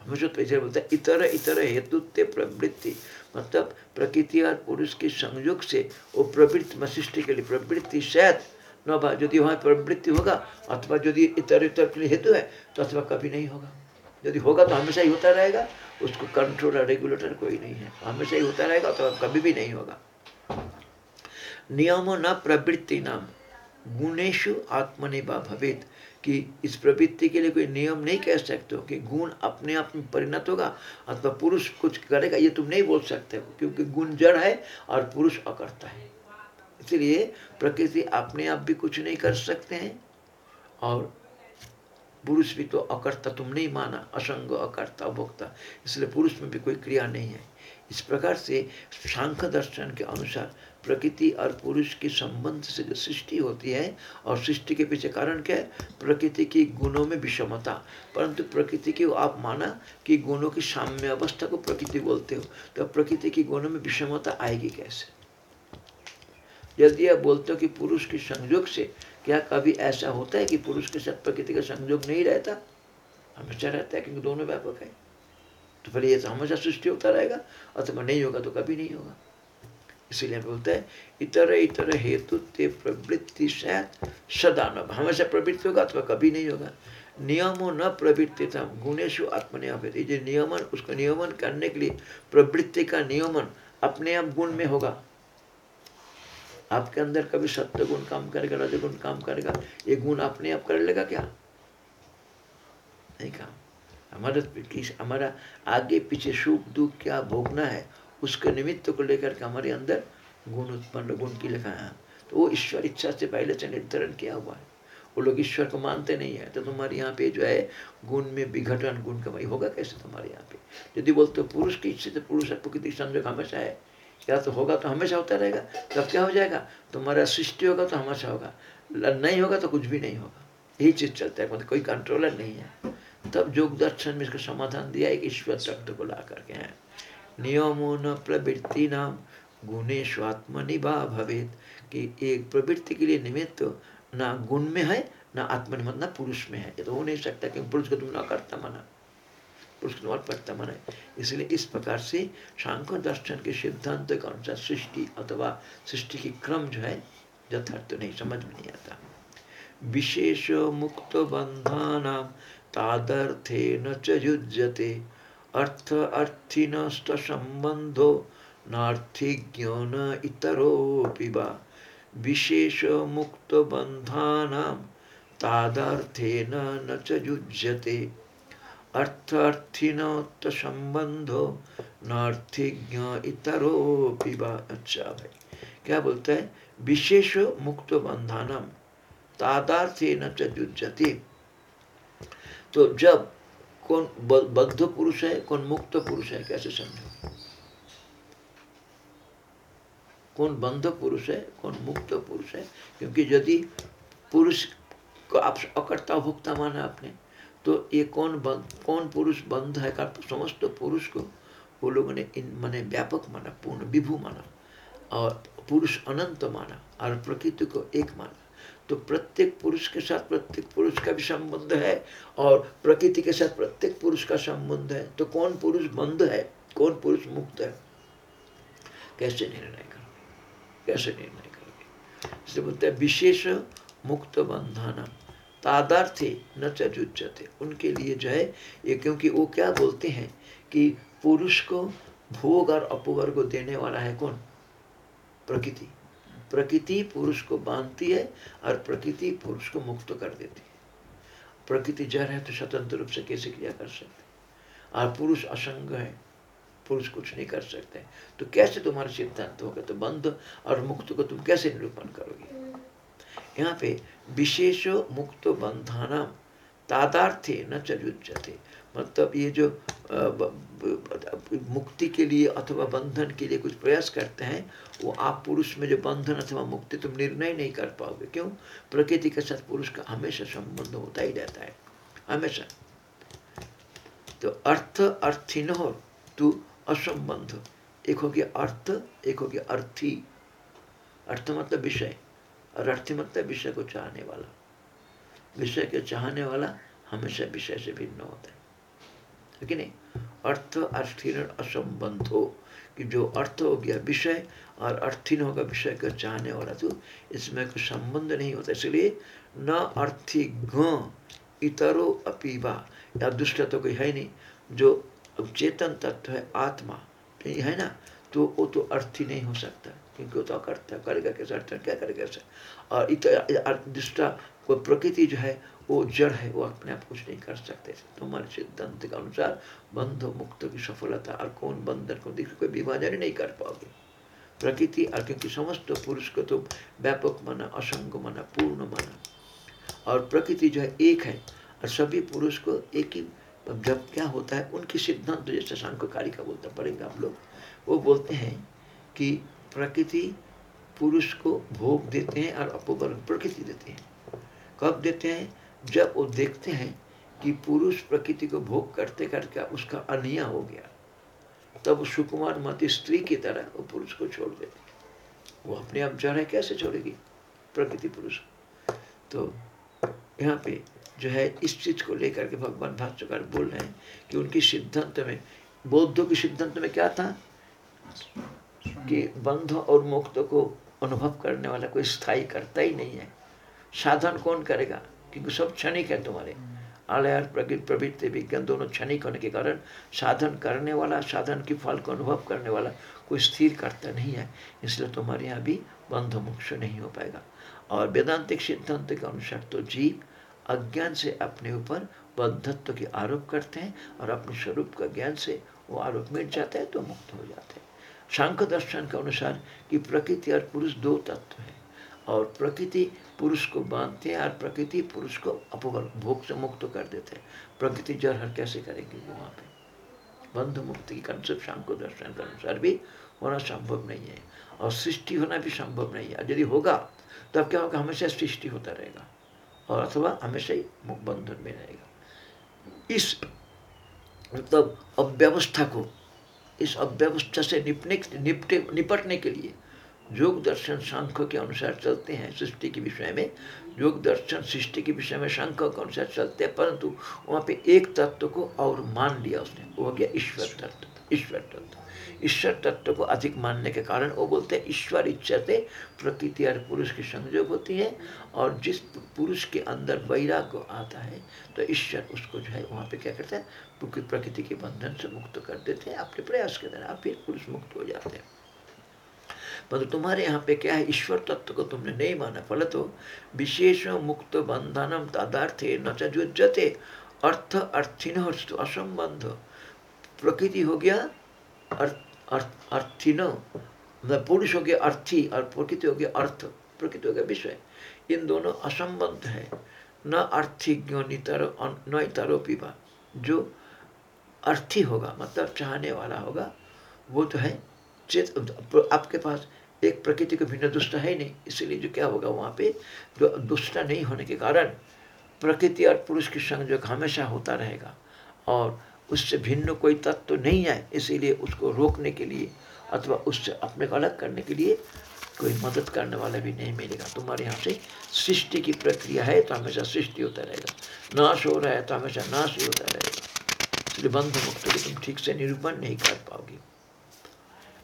हमेशा तो इधर बोलता है, इतर इतर हेतु ते प्रवृत्ति। मतलब प्रकृति और पुरुष के संयोग से वो प्रवृत्ति में सृष्टि के लिए प्रवृत्ति शायद न यदि वहाँ प्रवृत्ति होगा, अथवा यदि इतर इतर के लिए हेतु है तो अथवा कभी नहीं होगा। यदि होगा तो हमेशा ही होता रहेगा, उसको कंट्रोल और रेगुलेटर कोई नहीं है। हमेशा ही होता रहेगा अथवा कभी भी नहीं होगा। नियमो न प्रवृत्ति नाम गुणेशु आत्मनिभा भवेद कि इस प्रवृत्ति के लिए कोई नियम नहीं कह सकते हो, कि गुण अपने आप में परिणत होगा, अथवा पुरुष कुछ करेगा, ये तुम नहीं बोल सकते हो, क्योंकि गुण जड़ है और पुरुष अकर्ता है। इसलिए प्रकृति अपने आप भी कुछ नहीं कर सकते हैं, और पुरुष भी तो अकर्ता तुम नहीं माना, असंग अकर्ता भोक्ता इसलिए पुरुष में भी कोई क्रिया नहीं है। इस प्रकार से सांख्य दर्शन के अनुसार प्रकृति और पुरुष के संबंध से जो सृष्टि होती है, और सृष्टि के पीछे कारण क्या है? प्रकृति की गुणों में विषमता। परंतु प्रकृति की आप माना कि गुणों की साम्य अवस्था को प्रकृति बोलते हो तो प्रकृति की गुणों में विषमता आएगी कैसे? यदि आप बोलते हो कि पुरुष के संयोग से, क्या कभी ऐसा होता है कि पुरुष के साथ प्रकृति का संयोग नहीं रहता? हमेशा रहता है, क्योंकि दोनों व्यापक है। तो फिर ये हमेशा सृष्टि होता रहेगा, अथवा नहीं होगा तो कभी नहीं होगा। इसीलिए बोलते हैं, इतर इतर हेतु ते प्रवृत्ति शायद सदा न हमेशा प्रवृत्ति होगा अथवा कभी नहीं होगा। नियमो न प्रवृत्ति था गुणेशु आत्मने अभेद ये नियमन, उसको नियमन करने के लिए प्रवृत्ति का नियमन अपने आप गुण में होगा। आपके अंदर कभी सत्य गुण काम करेगा, रजगुण काम करेगा, ये गुण अपने आप कर लेगा क्या? नहीं काम हमारा हमारा आगे पीछे सुख दुख क्या भोगना है? उसके निमित्त को लेकर के हमारे अंदर गुण उत्पन्न, गुण की लिखा है। तो वो ईश्वर इच्छा से पहले से निर्धारण किया हुआ है। वो लोग ईश्वर को मानते नहीं है। तो तुम्हारे यहाँ पे जो है, गुण में विघटन, गुण कमाई होगा कैसे तुम्हारे यहाँ पे? यदि बोलते हो पुरुष की इच्छा से पुरुष प्रकृति संयोग हमेशा है। या तो होगा तो हमेशा होता रहेगा, तब क्या हो जाएगा? तुम्हारा सृष्टि होगा तो हमेशा होगा। नहीं होगा तो कुछ भी नहीं होगा। यही चीज़ चलता है मतलब कोई कंट्रोलर नहीं है। तब योग दर्शन में इसका समाधान दिया है ईश्वर तत्व को ला करके हैं। नियमो न प्रवृत्ति नाम गुणे स्वात्मनिभा भवेद कि एक प्रवृत्ति के लिए निमित्त ना गुण में है, ना आत्मनिमत ना पुरुष में है। ये तो हो नहीं सकता क्योंकि पुरुष को तुम ना करता माना। पुरुष को और पढ़ता माना इसलिए इस प्रकार से शांकर दर्शन के सिद्धांत के अनुसार सृष्टि अथवा सृष्टि की क्रम जो है, यथार्थ तो नहीं, समझ में नहीं आता। विशेष मुक्त बंधाना तादर्थे न च युज्यते। अर्थ अर्थिनस्त संबंधो नार्थिज्ञ न इतरोऽपि वा। विशेष मुक्त बंधानां तादर्थेन न च युज्यते। अर्थ अर्थिनोक्त संबंधो नार्थिज्ञ इतरोऽपि वा। अच्छा भाई, क्या बोलता है? विशेष मुक्त बंधानम तादार्थेन च युज्यते। तो जब कौन बद्ध पुरुष है, कौन मुक्त पुरुष है, कैसे समझो? कौन बंध पुरुष है, कौन मुक्त पुरुष है? क्योंकि यदि पुरुष को आप अकर्ता भुक्ता माना आपने तो ये कौन कौन पुरुष बंध है? का समस्त पुरुष को वो लोगों ने इन, माने व्यापक माना, पूर्ण विभू माना, और पुरुष अनंत माना, और प्रकृति को एक माना। तो प्रत्येक पुरुष के साथ प्रत्येक पुरुष का भी संबंध है और प्रकृति के साथ प्रत्येक पुरुष का संबंध है। तो कौन पुरुष बंध है? कौन पुरुष मुक्त है? कैसे निर्णय करोगे? कैसे निर्णय करोगे? इसलिए बोलते हैं, विशेष मुक्त बंधाना तादार्थे न चुच्यते उनके लिए जो है, ये क्योंकि वो क्या बोलते हैं कि पुरुष को भोग और अपवर्ग देने वाला है कौन? प्रकृति। प्रकृति पुरुष को बांधती है और प्रकृति पुरुष को मुक्त कर देती है। प्रकृति जड़ है तो स्वतंत्र रूप से कैसे क्रिया कर सकते और पुरुष असंग है, पुरुष कुछ नहीं कर सकते तो कैसे तुम्हारा सिद्धांत होगा? तो बंध और मुक्त को तुम कैसे निरूपण करोगे? यहाँ पे विशेष मुक्त बंधाना तादार्थे न चुच्यते मतलब ये जो मुक्ति के लिए अथवा बंधन के लिए कुछ प्रयास करते हैं, वो आप पुरुष में जो बंधन अथवा मुक्ति तुम निर्णय नहीं कर पाओगे। क्यों? प्रकृति के साथ पुरुष का हमेशा संबंध होता ही रहता है। हमेशा। तो अर्थ अर्थिन हो, तू असंबंध। एक हो गया अर्थ, एक हो गया अर्थी। अर्थ मतलब विषय, और अर्थी मतलब विषय को चाहने वाला। विषय के चाहने वाला हमेशा विषय से भिन्न होता है। है कि नहीं? अर्थ अर्थीन असंबंध हो कि जो अर्थ हो गया विषय और अर्थीन होगा विषय का चाहने वाला तो इसमें कोई संबंध नहीं होता। इसलिए न अर्थी ग इतरो अपीवा, या दुष्ट तो कोई है नहीं। जो चेतन तत्व है आत्मा, नहीं है ना? तो वो तो अर्थी नहीं हो सकता, क्योंकि वो तो करता करेगा, कैसे अर्थ क्या करेगा कैसे और दुष्टा कोई प्रकृति जो है वो जड़ है, वो अपने आप कुछ नहीं कर सकते। तुम्हारे सिद्धांत के अनुसार बंध मुक्त की सफलता और कौन बंधन को देख, कोई विभाजन नहीं कर पाओगे। प्रकृति और क्योंकि समस्त पुरुष को तो व्यापक माना, असंग माना, पूर्ण माना। और प्रकृति जो है, एक है और सभी पुरुष को एक ही। जब क्या होता है, उनकी सिद्धांत जैसे शांककारी का बोलता पड़ेंगे आप लोग। वो बोलते हैं कि प्रकृति पुरुष को भोग देते हैं और अपोवर प्रकृति देते हैं। कब देते हैं? जब वो देखते हैं कि पुरुष प्रकृति को भोग करते करके उसका अनिया हो गया, तब सुकुमार मती स्त्री की तरह वो पुरुष को छोड़ देते वो अपने आप जड़ है, कैसे छोड़ेगी प्रकृति पुरुष तो यहाँ पे जो है, इस चीज़ को लेकर के भगवान भाष्यकार बोल रहे हैं कि उनकी सिद्धांत में, बौद्धों के सिद्धांत में क्या था? कि बंध और मुक्त को अनुभव करने वाला कोई स्थायी करता ही नहीं है। साधन कौन करेगा? क्योंकि सब क्षणिक है तुम्हारे। आलय प्रवृत्ति विज्ञान दोनों क्षणिक होने के कारण साधन करने वाला, साधन की फल को अनुभव करने वाला कोई स्थिर करता नहीं है। इसलिए तुम्हारे यहाँ भी बंध मोक्ष नहीं हो पाएगा। और वेदांतिक सिद्धांत के अनुसार तो जीव अज्ञान से अपने ऊपर बद्धत्व के आरोप करते हैं और अपने स्वरूप का ज्ञान से वो आरोप मिट जाता है तो मुक्त हो जाते हैं। सांख्य दर्शन के अनुसार कि प्रकृति और पुरुष दो तत्व है और प्रकृति पुरुष को बांधते हैं और प्रकृति पुरुष को अपवर भोग से मुक्त तो कर देते हैं। प्रकृति जर हर कैसे करेगी वो वहाँ पे? बंध मुक्ति की कंसेप्ट शांको दर्शन के अनुसार भी होना संभव नहीं है। और सृष्टि होना भी संभव नहीं है। यदि होगा, तब क्या होगा? हमेशा सृष्टि होता रहेगा। और अथवा हमेशा ही बंधन में रहेगा। इस मतलब अव्यवस्था को, इस अव्यवस्था से निपटने निपटे, निपटने के लिए योग दर्शन सांख्य के अनुसार चलते हैं सृष्टि के विषय में। योग दर्शन सृष्टि के विषय में सांख्य के अनुसार चलते हैं, परंतु वहाँ पे एक तत्व को और मान लिया उसने, वो हो गया ईश्वर तत्व ईश्वर तत्व। ईश्वर तत्व को अधिक मानने के कारण वो बोलते हैं, ईश्वर इच्छा से प्रकृति और पुरुष की संयोग होती है, और जिस पुरुष के अंदर वैराग्य आता है तो ईश्वर उसको जो है वहाँ पे क्या करते हैं, प्रकृति के बंधन से मुक्त कर देते हैं, अपने प्रयास के द्वारा फिर पुरुष मुक्त हो जाते हैं। परंतु तुम्हारे यहाँ पे क्या है? ईश्वर तत्व को तुमने नहीं माना। फल तो विशेष मुक्त बंधनम तदार्थे न जुजते अर्थ अर्थिन असंबंध प्रकृति हो गया अर्थिन। मतलब पुरुष हो गया अर्थी और प्रकृति हो गया अर्थ। प्रकृति हो गया विषय। इन दोनों असंबंध है। न ज्ञ न इतरो पीवा जो अर्थी होगा मतलब चाहने वाला होगा, वो तो है चेत आपके पास एक प्रकृति को भिन्न दुष्ट है ही नहीं, इसीलिए जो क्या होगा वहाँ पे, जो दुष्ट नहीं होने के कारण प्रकृति और पुरुष की संयोग हमेशा होता रहेगा और उससे भिन्न कोई तत्व तो नहीं है, इसीलिए उसको रोकने के लिए अथवा उससे अपने को अलग करने के लिए कोई मदद करने वाला भी नहीं मिलेगा। तुम्हारे यहाँ से सृष्टि की प्रक्रिया है तो हमेशा सृष्टि होता रहेगा। नाश हो रहा है तो हमेशा नाश ही होता रहेगा। इसलिए बंध मुक्त तुम ठीक से निरूपण नहीं कर पाओगे।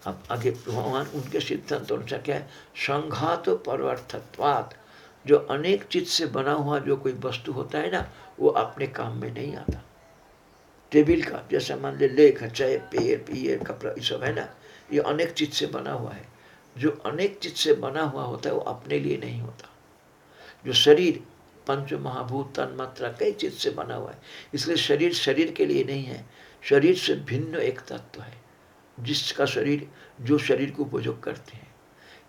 अब आगे भगवान उनके सिद्धांत अनुसार क्या है? संघात परवर्थत्वात जो अनेक चीज़ से बना हुआ जो कोई वस्तु होता है ना, वो अपने काम में नहीं आता। टेबिल का, जैसा मान ले लेख चाय पेड़ पिए, कपड़ा, ये सब है ना, ये अनेक चीज़ से बना हुआ है। जो अनेक चीज़ से बना हुआ होता है, वो अपने लिए नहीं होता। जो शरीर पंच महाभूत तन मात्रा कई चीज़ से बना हुआ है। इसलिए शरीर शरीर के लिए नहीं है। शरीर से भिन्न एक तत्व है। जिसका शरीर, जो शरीर को उपयोग करते हैं।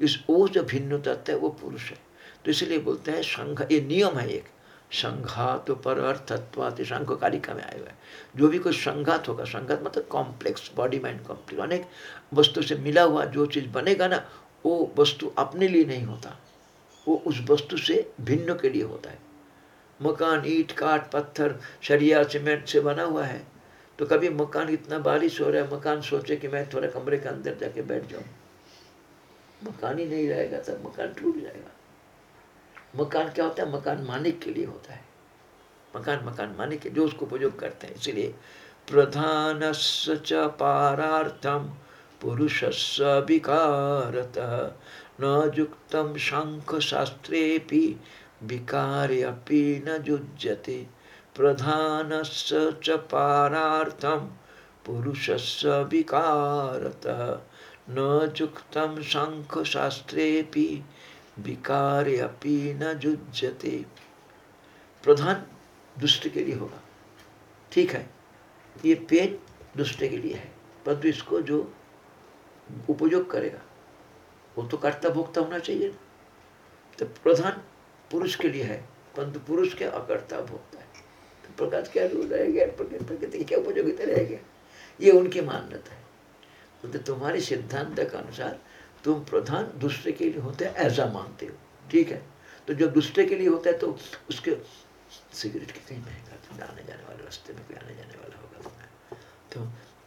इस वो जो भिन्न तत्व है, वो पुरुष है। तो इसलिए बोलते हैं संघ, ये नियम है एक। संघात पर अर्थत्वात शंख कालिका में आए हुए जो भी कोई संघात होगा, संघात मतलब कॉम्प्लेक्स बॉडी माइंड कॉम्प्लेक्स अनेक वस्तु से मिला हुआ जो चीज़ बनेगा ना, वो वस्तु अपने लिए नहीं होता। वो उस वस्तु से भिन्न के लिए होता है। मकान, ईट काट पत्थर, सरिया, सीमेंट से बना हुआ है। तो कभी मकान इतना बारिश हो रहा है, मकान सोचे कि मैं थोड़ा कमरे के अंदर जाके बैठ जाऊँ। मकान ही नहीं रहेगा, तब मकान टूट जाएगा। मकान क्या होता है? मकान मालिक के लिए होता है। मकान मकान मालिक के, जो उसको उपयोग करते हैं। इसलिए प्रधान च पारार्थम पुरुष विकारत। न युक्तम शंख शास्त्रे विकारे न युज्यते। प्रधान च पारार्थम पुरुष विकारत। न युक्तम शंख शास्त्रे विकारे अपि न युज्यते। प्रधान दुष्ट के लिए होगा। ठीक है? ये पेन दुष्ट के लिए है। परंतु इसको जो उपयोग करेगा, वो तो कर्ता भोक्ता होना चाहिए तो प्रधान पुरुष के लिए है, परंतु पुरुष के अकर्ता भोक्ता प्रकाश क्या रूल रहेगा, प्रकृति क्या उपयोगिता रहेगा। ये उनकी मान्यता है। तो तुम्हारे सिद्धांत के अनुसार तुम प्रधान दूसरे के लिए होते हैं, ऐसा मानते हो। ठीक है? तो जब दूसरे के लिए होता है तो उसके सिगरेट कितनी महँगा तो आने जाने वाले, रास्ते में कोई आने जाने वाला होगा तो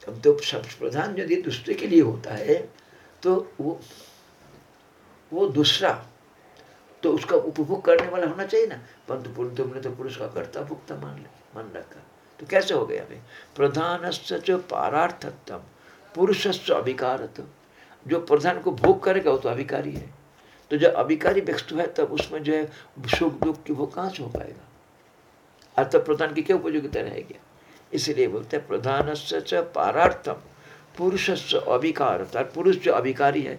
अब तो सब प्रधान यदि दूसरे के लिए होता है तो वो वो दूसरा तो उसका उपभोग करने वाला होना चाहिए ना। परंतु तुमने तो पुरुष का कर्ता भुगता मान मान रखा। तो कैसे हो गया भाई? प्रधान जो पारार्थतम पुरुष अभिकार जो प्रधान को भोग करेगा, वो तो अभिकारी है। तो जब अभिकारी व्यक्ति है, तब उसमें जो है, सुख दुख की भोग कहाँ से हो पाएगा? अर्थ प्रधान की क्या उपयोगिता रहेगी इसलिए बोलते हैं प्रधान से पारार्थम पुरुष से अभिकार पुरुष जो अभिकारी है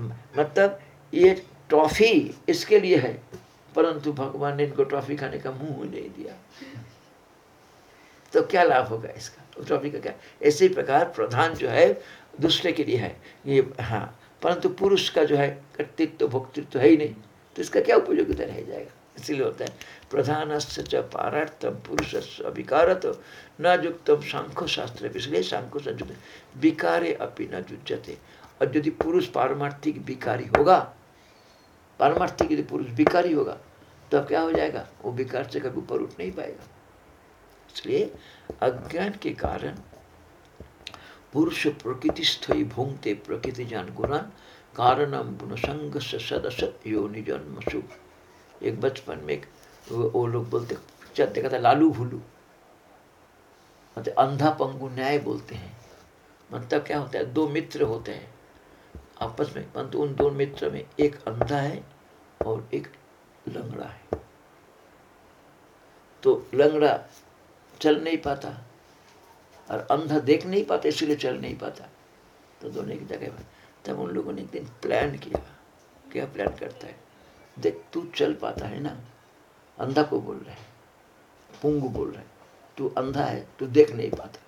मतलब ये ट्रॉफी इसके लिए है, परंतु भगवान ने इनको ट्रॉफी खाने का मुँह नहीं दिया। तो क्या लाभ होगा इसका? तो ट्रॉफी का क्या? इसी प्रकार प्रधान जो है, दूसरे के लिए है। ये हाँ परंतु पुरुष का जो है, कर्तृत्व, भोक्तृत्व है ही नहीं। तो इसका क्या उपयोगिता रह जाएगा? इसलिए होता है प्रधान च पारार्थम पुरुष अभिकारत न युक्तम शंख शास्त्र इसलिए शंख संयुक्त। विकारे अपनी न जुजते और यदि पुरुष पारमार्थिक विकारी होगा पारमार्थिक यदि पुरुष विकारी होगा। तो अब क्या हो जाएगा? वो विकार से कभी ऊपर उठ नहीं पाएगा। इसलिए अज्ञान के कारण पुरुष प्रकृतिस्थ ही भूंगते प्रकृति जान गुणान कारणम पुनसंग सदस्य योनि जन्म सुख एक बचपन में एक वो लोग बोलते देखा था लालू भूलू। मतलब अंधा पंगु न्याय बोलते हैं। मतलब क्या होता है? दो मित्र होते हैं। आपस में, परंतु उन दोनों मित्र में एक अंधा है और एक लंगड़ा है। तो लंगड़ा चल नहीं पाता और अंधा देख नहीं पाता, इसलिए चल नहीं पाता। तो दोनों की जगह पर, तब उन लोगों ने एक दिन प्लान किया। क्या प्लान करता है? देख, तू चल पाता है ना? अंधा को बोल रहे पुंग बोल रहे तू अंधा है, तू देख नहीं पाता।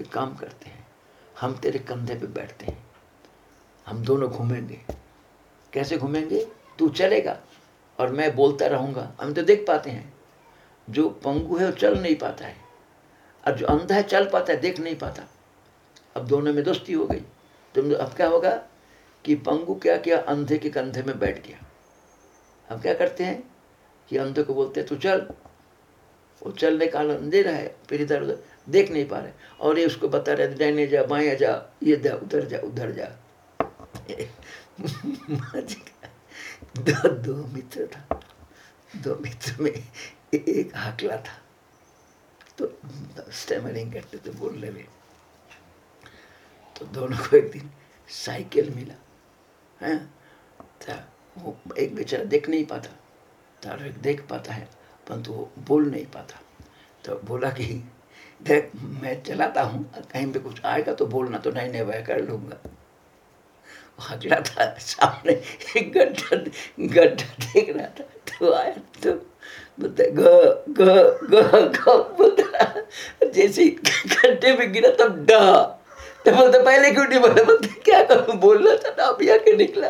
एक काम करते हैं, हम तेरे कंधे पे बैठते हैं। हम दोनों घूमेंगे। कैसे घूमेंगे? तू चलेगा और मैं बोलता रहूँगा। हम तो देख पाते हैं। जो पंगु है वो चल नहीं पाता है। और जो अंधा है चल पाता है, देख नहीं पाता। अब दोनों में दोस्ती हो गई। तो अब क्या होगा कि पंगु क्या किया? अंधे के कंधे में बैठ गया। अब क्या करते हैं कि अंधे को बोलते हैं, तू चल। वो चलने का दे रहा है, फिर इधर उधर देख नहीं पा रहे और ये उसको बता रहे डैने जा, बाएँ जा, ये जा, उधर जा उधर जा। दो दो मित्र था। दो मित्र में एक हकला था। तो स्टेमरिंग करते थे बोलने में। तो दोनों को एक दिन साइकिल मिला। है? था। वो एक बेचारा देख नहीं पाता। तारक देख पाता है, परंतु वो बोल नहीं पाता। तो बोला कि, देख, मैं चलाता हूँ, कहीं पे कुछ आएगा तो बोलना तो नहीं नहीं, वह कर लूँगा। हजरा था, सामने एक गड्ढा गड्ढा देख रहा था तो आया तो बोलते जैसे गड्ढे में गिरा तब डा तो बोलते, पहले क्यों नहीं बोला? बोलते, क्या करूँ? बोलना था ना, अभी आके निकला।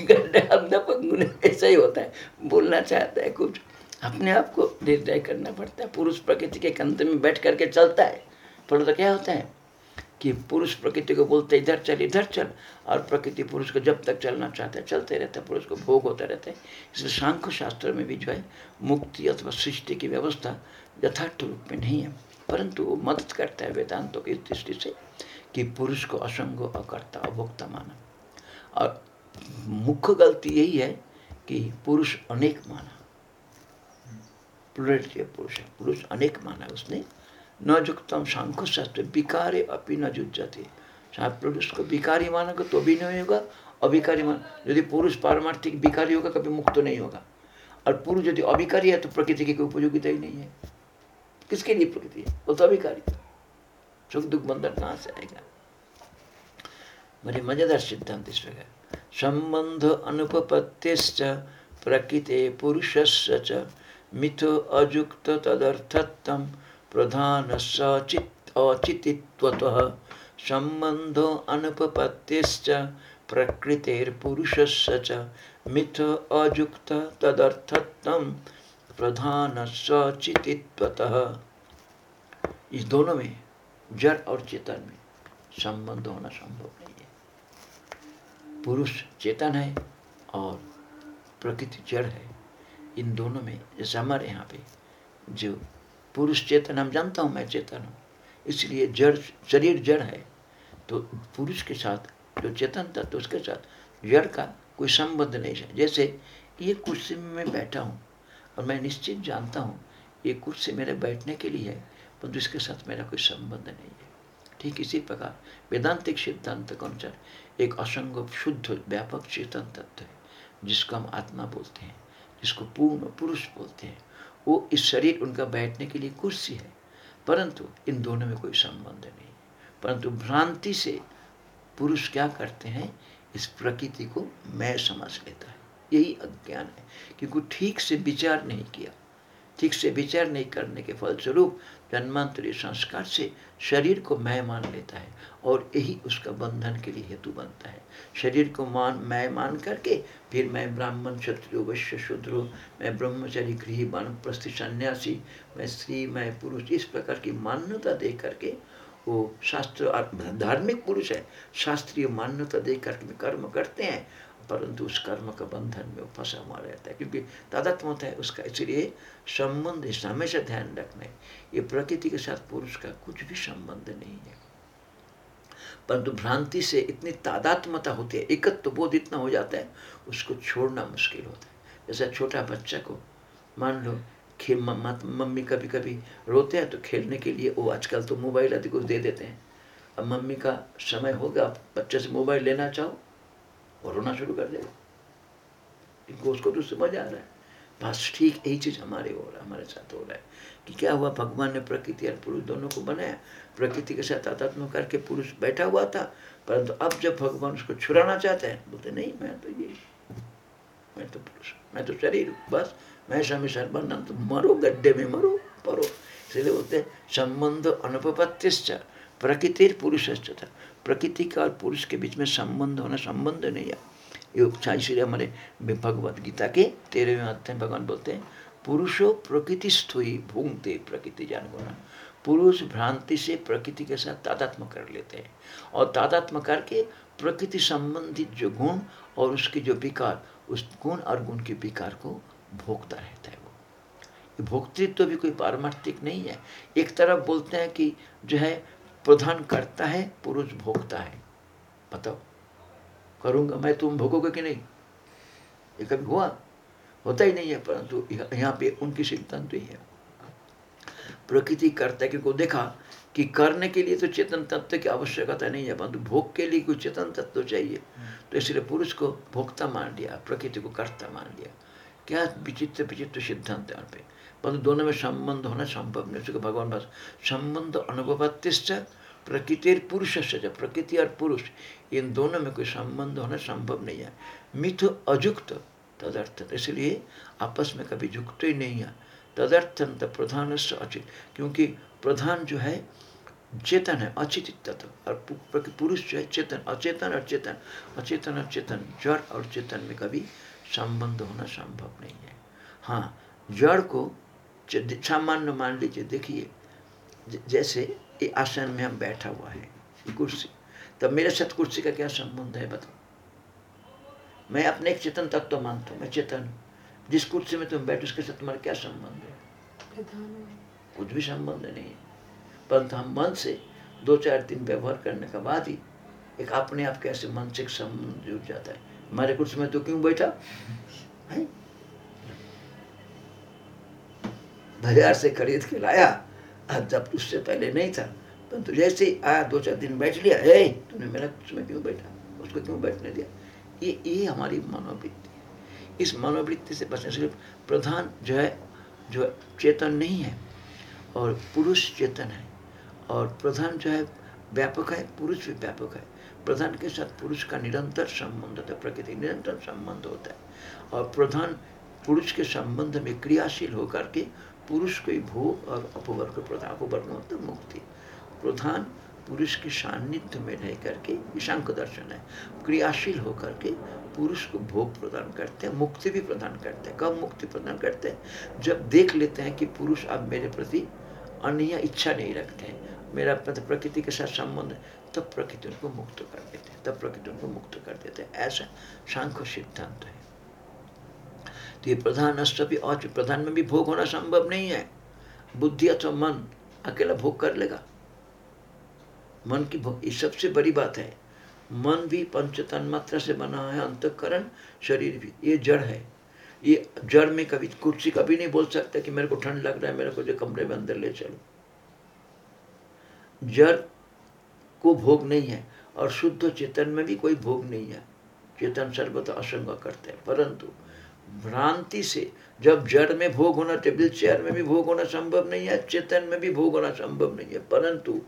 गड्ढा अंधा पंगुने ऐसा ही होता है। बोलना चाहता है कुछ। अपने आप को निर्दय करना पड़ता है। पुरुष प्रकृति के कंध में बैठ करके चलता है। पर तो क्या होता है? कि पुरुष प्रकृति को बोलते इधर चल इधर चल। और प्रकृति पुरुष को जब तक चलना चाहते है, चलते रहते है, पुरुष को भोग होता रहते है। इसलिए सांख्य शास्त्र में भी जो है, मुक्ति अथवा सृष्टि की व्यवस्था यथार्थ रूप में नहीं है। परंतु वो मदद करता है वेदांतों की दृष्टि से कि पुरुष को असंग अकर्ता, अभोक्ता माना। और मुख्य गलती यही है कि पुरुष अनेक माना। पुरुष है। पुरुष अनेक माना उसने। न जुक्तम सांख्य शास्त्र, विकारे अपनी न जुट जाते पुरुष को विकारी मानोगे तो भी नहीं होगा अभिकारी मान, यदि पुरुष पारमार्थिक विकारी होगा, कभी मुक्त तो नहीं होगा। और पुरुष यदि अभिकारी है तो प्रकृति की कोई उपयोगिता ही नहीं है। किसके लिए प्रकृति है? वो तो अभिकारी सुख दुख बंधन कहाँ से आएगा? बड़े मज़ेदार सिद्धांत इस प्रकार। संबंध अनुपत्तिश्च प्रकृति पुरुष मिथो अजुक्त तदर्थत्व प्रधान सचित अचितित्वतः संबंधो अनुपपत्तिश्च प्रकृतिर्पुरुषस्य च मिथ अजुक्त तदर्थत्व प्रधान सचितित्वतः इस दोनों में जड़ और चेतन में संबंध होना संभव नहीं है। पुरुष चेतन है और प्रकृति जड़ है। इन दोनों में जैसे हमारे यहाँ पे जो पुरुष चेतन, हम जानता हूँ मैं चेतन हूँ। इसलिए जड़, शरीर जड़ है। तो पुरुष के साथ, जो चेतन था तो उसके साथ जड़ का कोई संबंध नहीं है। जैसे ये कुर्सी में मैं बैठा हूँ और मैं निश्चित जानता हूँ, ये कुर्सी मेरे बैठने के लिए है, परंतु इसके साथ मेरा कोई संबंध नहीं है। ठीक इसी प्रकार, वेदांतिक सिद्धांत के अनुसार, एक असंग शुद्ध, व्यापक चेतन तत्व है, जिसको हम आत्मा बोलते हैं, जिसको पूर्ण पुरुष बोलते हैं। वो इस शरीर, उनका बैठने के लिए कुर्सी है। परंतु इन दोनों में कोई संबंध नहीं। परंतु भ्रांति से पुरुष क्या करते हैं, इस प्रकृति को मैं समझ लेता है। यही अज्ञान है क्योंकि ठीक से विचार नहीं किया। ठीक से विचार नहीं करने के फलस्वरूप जन्मांतरी संस्कार से शरीर को मैं मान लेता है और यही उसका बंधन के लिए हेतु बनता है। शरीर को मान, मैं मान करके फिर मैं ब्राह्मण, क्षत्रिय, वैश्य, शूद्र, मैं ब्रह्मचारी, गृह वन प्रस्थि सन्यासी, मैं स्त्री, मैं पुरुष, इस प्रकार की मान्यता दे करके वो शास्त्र धार्मिक पुरुष है, शास्त्रीय मान्यता दे करके कर्म करते हैं, परंतु उस कर्म का बंधन में वो फंसा हुआ रहता है, क्योंकि तादात्म होता है उसका, इसलिए संबंध हमेशा ध्यान रखना है। ये प्रकृति के साथ पुरुष का कुछ भी संबंध नहीं है। परंतु भ्रांति से इतनी तादात्मता होती है, एकत्व तो बोध इतना हो जाता है, उसको छोड़ना मुश्किल होता है। जैसे छोटा बच्चा को, मान लो, खेल मम्मी कभी कभी रोते हैं तो खेलने के लिए वो आजकल तो मोबाइल आदि कुछ दे देते हैं। अब मम्मी का समय होगा बच्चे से मोबाइल लेना चाहो और रोना शुरू कर देगा। इनको उसको तो समझ आ रहा है। बस ठीक, यही चीज़ हमारे हो रहा है हमारे साथ हो रहा है कि क्या हुआ? भगवान ने प्रकृति और पुरुष दोनों को बनाया प्रकृति के साथ आत्म करके पुरुष बैठा हुआ था, परंतु अब जब भगवान उसको छुड़ाना चाहते हैं, बोलते, नहीं, मैं तो ये, मैं तो पुरुष, मैं तो शरीर बस, मैं स्वामी सर्वानंद तो मरो, गड्ढे में मरो परो इसलिए बोलते संबंध अनुपत्तिश्च प्रकृति पुरुष था। प्रकृति का और पुरुष के बीच में संबंध होना संबंध नहीं है। ये उपचार इसलिए हमारे भगवद गीता के तेरहवें अध्याय भगवान बोलते हैं, पुरुषो प्रकृति स्थुई भूंगते प्रकृति जान गुना पुरुष भ्रांति से प्रकृति के साथ तादात्म कर लेते हैं। और तादात्म करके प्रकृति संबंधित जो गुण और उसके जो विकार, उस गुण और गुण के विकार को भोगता रहता है वो। भोक्तृत्व तो भी कोई पारमार्थिक नहीं है। एक तरफ़ बोलते हैं कि जो है, प्रधान करता है, पुरुष भोगता है। बताओ, करूँगा मैं, तुम भोगोगे कि नहीं? ये कभी हुआ? होता ही नहीं है, परंतु यहाँ पे उनकी सिद्धांत तो ही है। प्रकृति करता है, क्योंकि देखा कि करने के लिए तो चेतन तत्व की आवश्यकता नहीं है, परंतु भोग के लिए कोई चेतन तत्व चाहिए। तो इसलिए पुरुष को भोक्ता मान लिया, प्रकृति को कर्ता मान लिया। क्या विचित्र विचित्र सिद्धांत यहाँ पे। परंतु दोनों में संबंध होना संभव नहीं भगवान बस संबंध अनुभवतिश्च प्रकृति पुरुष से जब प्रकृति और पुरुष, इन दोनों में कोई संबंध होना संभव नहीं है। मिथ अजुक्त तदर्थ इसलिए आपस में कभी झुकते ही नहीं है। तदर्थंत प्रधान से अचित, क्योंकि प्रधान जो है, चेतन है, अचित तत्व। और पुरुष जो है, चेतन, अचेतन और चेतन अचेतन और चेतन जड़ और चेतन में कभी संबंध होना संभव नहीं है। हाँ जड़ को सामान्य मान लीजिए, देखिए जैसे ये आसन में हम बैठा हुआ है कुर्सी, तब मेरे साथ कुर्सी का क्या संबंध है, बताओ। मैं अपने एक चेतन तत्व तो मानता हूँ, मैं चेतन हूँ जिस कुर्सी में तुम बैठे उसके साथ तुम्हारा क्या संबंध है कुछ भी संबंध नहीं है परंतु हम मन से दो चार दिन व्यवहार करने के बाद ही एक अपने आप कैसे मानसिक संबंध जुड़ जाता है हमारे कुर्सी में तो क्यों बैठा है बाज़ार से खरीद के लाया आज जब उससे पहले नहीं था परंतु जैसे ही आया दो चार दिन बैठ लिया है तूने मेरा कुर्सी में क्यों बैठा उसको क्यों बैठने दिया ये ये हमारी मनोवृत्ति इस मनोवृत्ति से बचने से प्रधान जो है, जो चेतन नहीं है और पुरुष चेतन है और प्रधान जो है, व्यापक है, पुरुष भी व्यापक है। प्रधान के साथ पुरुष का निरंतर संबंध होता है, प्रकृति निरंतर संबंध होता है। और प्रधान पुरुष के संबंध में क्रियाशील होकर के पुरुष को भोग और अपवर्ग प्रधान अपवर्ग मतलब मुक्ति। प्रधान पुरुष के सान्निध्य में रह करके ईशांक दर्शन है। क्रियाशील होकर के पुरुष को भोग प्रदान करते हैं मुक्ति भी प्रदान करते हैं। कब मुक्ति प्रदान करते हैं? जब देख लेते हैं कि पुरुष अब मेरे प्रति अन्य इच्छा नहीं रखते हैं मेरा प्रति- प्रकृति के साथ संबंध है, तब प्रकृति उनको मुक्त कर देते हैं तब प्रकृति उनको मुक्त कर देते हैं। ऐसा सांख्य सिद्धांत है। तो ये प्रधान अष्ट भी और प्रधान में भी भोग होना संभव नहीं है। बुद्धि अथवा मन अकेला भोग कर लेगा। मन की भोग ये सबसे बड़ी बात है। मन भी पंच तन्मात्रा से बना है, अंतकरण शरीर भी। ये जड़ है। ये जड़ में कभी कुर्सी कभी नहीं बोल सकता कि मेरे को ठंड लग रहा है, मेरे को जो कमरे में अंदर ले चलो। जड़ को भोग नहीं है और शुद्ध चेतन में भी कोई भोग नहीं है। चेतन सर्वथा असंग करते हैं। परंतु भ्रांति से जब जड़ में भोग होना, टेबल चेयर में भी भोग होना संभव नहीं है, चेतन में भी भोग होना संभव नहीं है। परंतु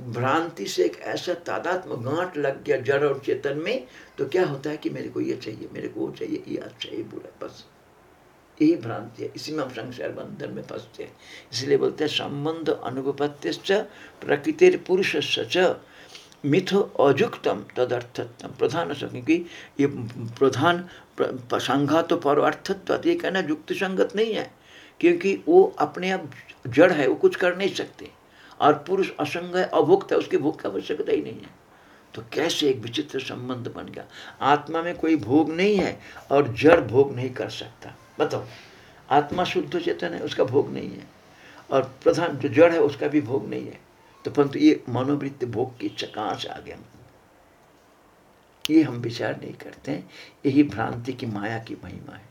भ्रांति से एक ऐसा तादात्म गांठ लग गया जड़ और चेतन में तो क्या होता है कि मेरे को ये चाहिए, मेरे को वो चाहिए, ये अच्छा ये बुरा, बस। यही भ्रांति है। इसी में हम संसार बंधन में फंसते हैं। इसलिए बोलते हैं, संबंध अनुपत्य प्रकृतिर पुरुष च, मिथो अजुक्तम तदर्थत्म प्रधान क्योंकि ये प्रधान प्र- संघात पर अर्थत्व ये कहना युक्त संगत नहीं है, क्योंकि वो अपने आप जड़ है, वो कुछ कर नहीं सकते। और पुरुष असंग है, अभुक्त है, उसकी भोग की आवश्यकता ही नहीं है। तो कैसे एक विचित्र संबंध बन गया? आत्मा में कोई भोग नहीं है और जड़ भोग नहीं कर सकता। बताओ, आत्मा शुद्ध चेतन है, उसका भोग नहीं है। और प्रधान जो जड़ है, उसका भी भोग नहीं है। तो परंतु ये मनोवृत्ति भोग की से आ गया ये हम विचार नहीं करते हैं। यही भ्रांति की माया की महिमा है।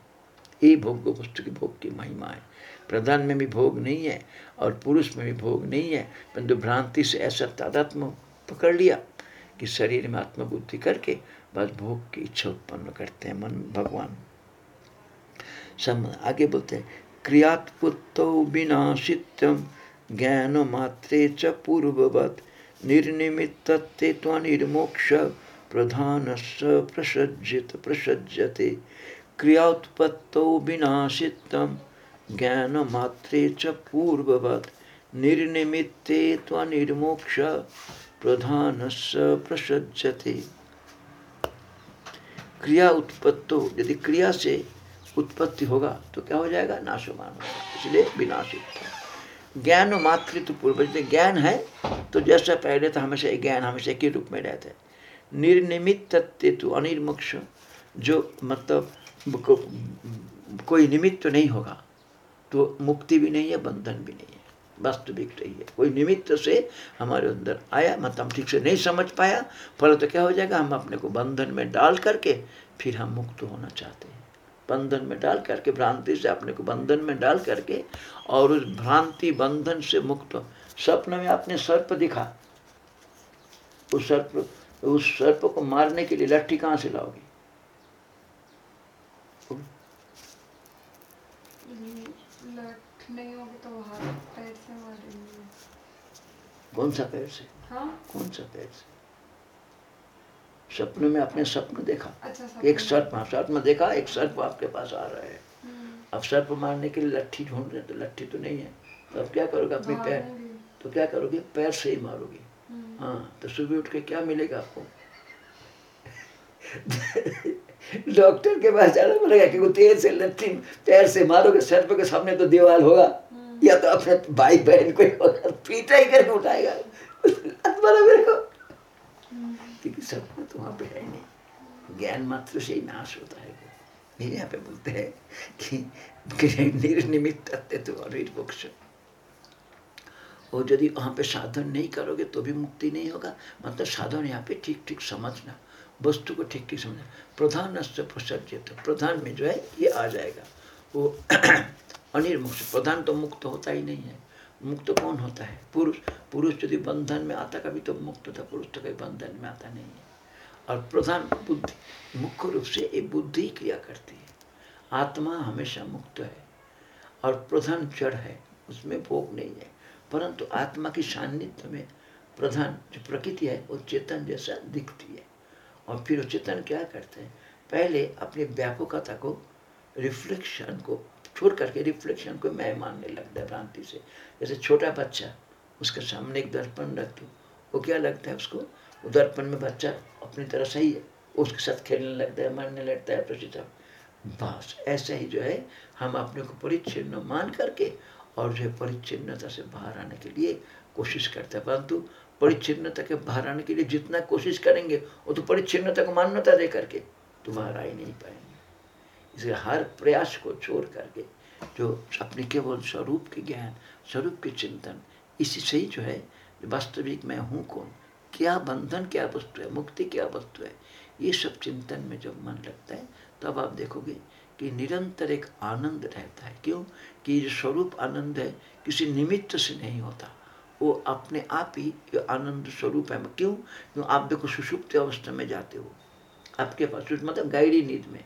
यही भोग वस्तु की भोग की महिमा है। प्रधान में भी भोग नहीं है और पुरुष में भी भोग नहीं है, परंतु भ्रांति से ऐसा तादात्म पकड़ लिया कि शरीर में आत्मबुद्धि करके बस भोग की इच्छा उत्पन्न करते हैं मन, भगवान। सम आगे बोलते हैं, क्रियात्पुत्तौ विनाशित्यम ज्ञान मात्रे च पूर्ववत, निर्निमित्तत्ते त्वनिर्मोक्ष प्रधान प्रसज्जित, प्रसज्जते। क्रियात्पत्तौ विनाशित्यम ज्ञान मात्रे च पूर्ववत निर्निमित्ते त्वनिर्मोक्ष प्रधान प्रसज्जते क्रिया उत्पत्तो यदि क्रिया से उत्पत्ति होगा तो क्या हो जाएगा? नाशवान होगा इसलिए विनाशित ज्ञान मातृत्व पूर्व यदि ज्ञान है तो जैसा पहले था हमेशा ज्ञान हमेशा के रूप में रहता है। निर्निमित्त तत्व अनिर्मोक्ष जो मतलब को, कोई निमित्त तो नहीं होगा। तो मुक्ति भी नहीं है, बंधन भी नहीं है। वास्तविक रही है। कोई निमित्त से हमारे अंदर आया मत हम ठीक से नहीं समझ पाया, फल तो क्या हो जाएगा? हम अपने को बंधन में डाल करके फिर हम मुक्त होना चाहते हैं। बंधन में डाल करके, भ्रांति से अपने को बंधन में डाल करके और उस भ्रांति बंधन से मुक्त। स्वप्न में आपने सर्प दिखा। उस सर्प उस सर्प को मारने के लिए लट्ठी कहाँ से लाओगे? नहीं होगी तो हाथ पैर से मारेंगे कौन सा पैर से? हाँ? कौन सा पैर से? सपने में आपने स्वप्न देखा? अच्छा एक सर्प हाँ सर्प में देखा एक सर्प आपके पास आ रहा है। हम्म, अब सर्प मारने के लिए लट्ठी ढूंढ रहे तो लट्ठी तो नहीं है। तो अब क्या करोगे अपने पैर? तो क्या करोगे? पैर से ही मारोगे। हम्म, हाँ तो सुबह उठ के क्या मिलेगा आपको? डॉक्टर के पास जाना पड़ेगा कि वो तेल से लट्ठी पैर से मारोगे सर पे के सामने तो दीवार होगा। या तो अपने भाई बहन को होगा पीटा ही करके उठाएगा। मारो मेरे को। क्योंकि सपना तो वहाँ पे है नहीं। ज्ञान मात्र से ही नाश होता है। ये यहाँ पे बोलते हैं कि निर्निमित तो मोक्ष और यदि वहाँ पे साधन नहीं करोगे तो भी मुक्ति नहीं होगा। मतलब साधन यहाँ पे ठीक ठीक समझना। वस्तु को ठीक ठीक समझना प्रधान से प्रसर्जित प्रधान में जो है, ये आ जाएगा। वो अनिर्मुक्त प्रधान तो मुक्त होता ही नहीं है। मुक्त कौन होता है? पुरुष। पुरुष यदि बंधन में आता, कभी तो मुक्त था पुरुष तो कभी बंधन में आता नहीं है। और प्रधान बुद्धि, मुख्य रूप से ये बुद्धि क्रिया करती है। आत्मा हमेशा मुक्त है। और प्रधान जड़ है, उसमें भोग नहीं है। परंतु आत्मा की सान्निध्य में प्रधान जो प्रकृति है, वो चेतन जैसा दिखती है। और फिर वो चेतन क्या करते हैं? पहले अपनी व्यापकता को रिफ्लेक्शन को, छोड़ करके रिफ्लेक्शन को मैं मानने लगता है भ्रांति से। जैसे छोटा बच्चा, उसके सामने एक दर्पण रख दो। वो क्या लगता है उसको? वो दर्पण में बच्चा अपनी तरह सही है। उसके साथ खेलने लगता है, मरने लगता है, प्रसिद्ध बस ऐसे ही जो है, हम अपने को परिच्छिन्न मान करके और जो है परिच्छिन्नता से बाहर आने के लिए कोशिश करते हैं। परंतु परिच्छिन्नता के बाहर आने के लिए जितना कोशिश करेंगे, वो तो परिच्छिन्नता को मान्यता दे करके तो बाहर आ ही नहीं पाएँगे। इसलिए हर प्रयास को छोड़ करके जो अपने केवल स्वरूप के ज्ञान, स्वरूप के चिंतन, इसी से ही जो है वास्तविक मैं हूँ कौन? क्या बंधन, क्या वस्तु है? मुक्ति क्या वस्तु है? ये सब चिंतन में जब मन लगता है, तब आप देखोगे कि निरंतर एक आनंद रहता है। क्यों? कि जो स्वरूप आनंद है, किसी निमित्त से नहीं होता। वो अपने आप ही आनंद स्वरूप है। क्यों? क्यों? आप देखो सुषुप्त अवस्था में जाते हो। आपके पास मतलब गायरी नींद में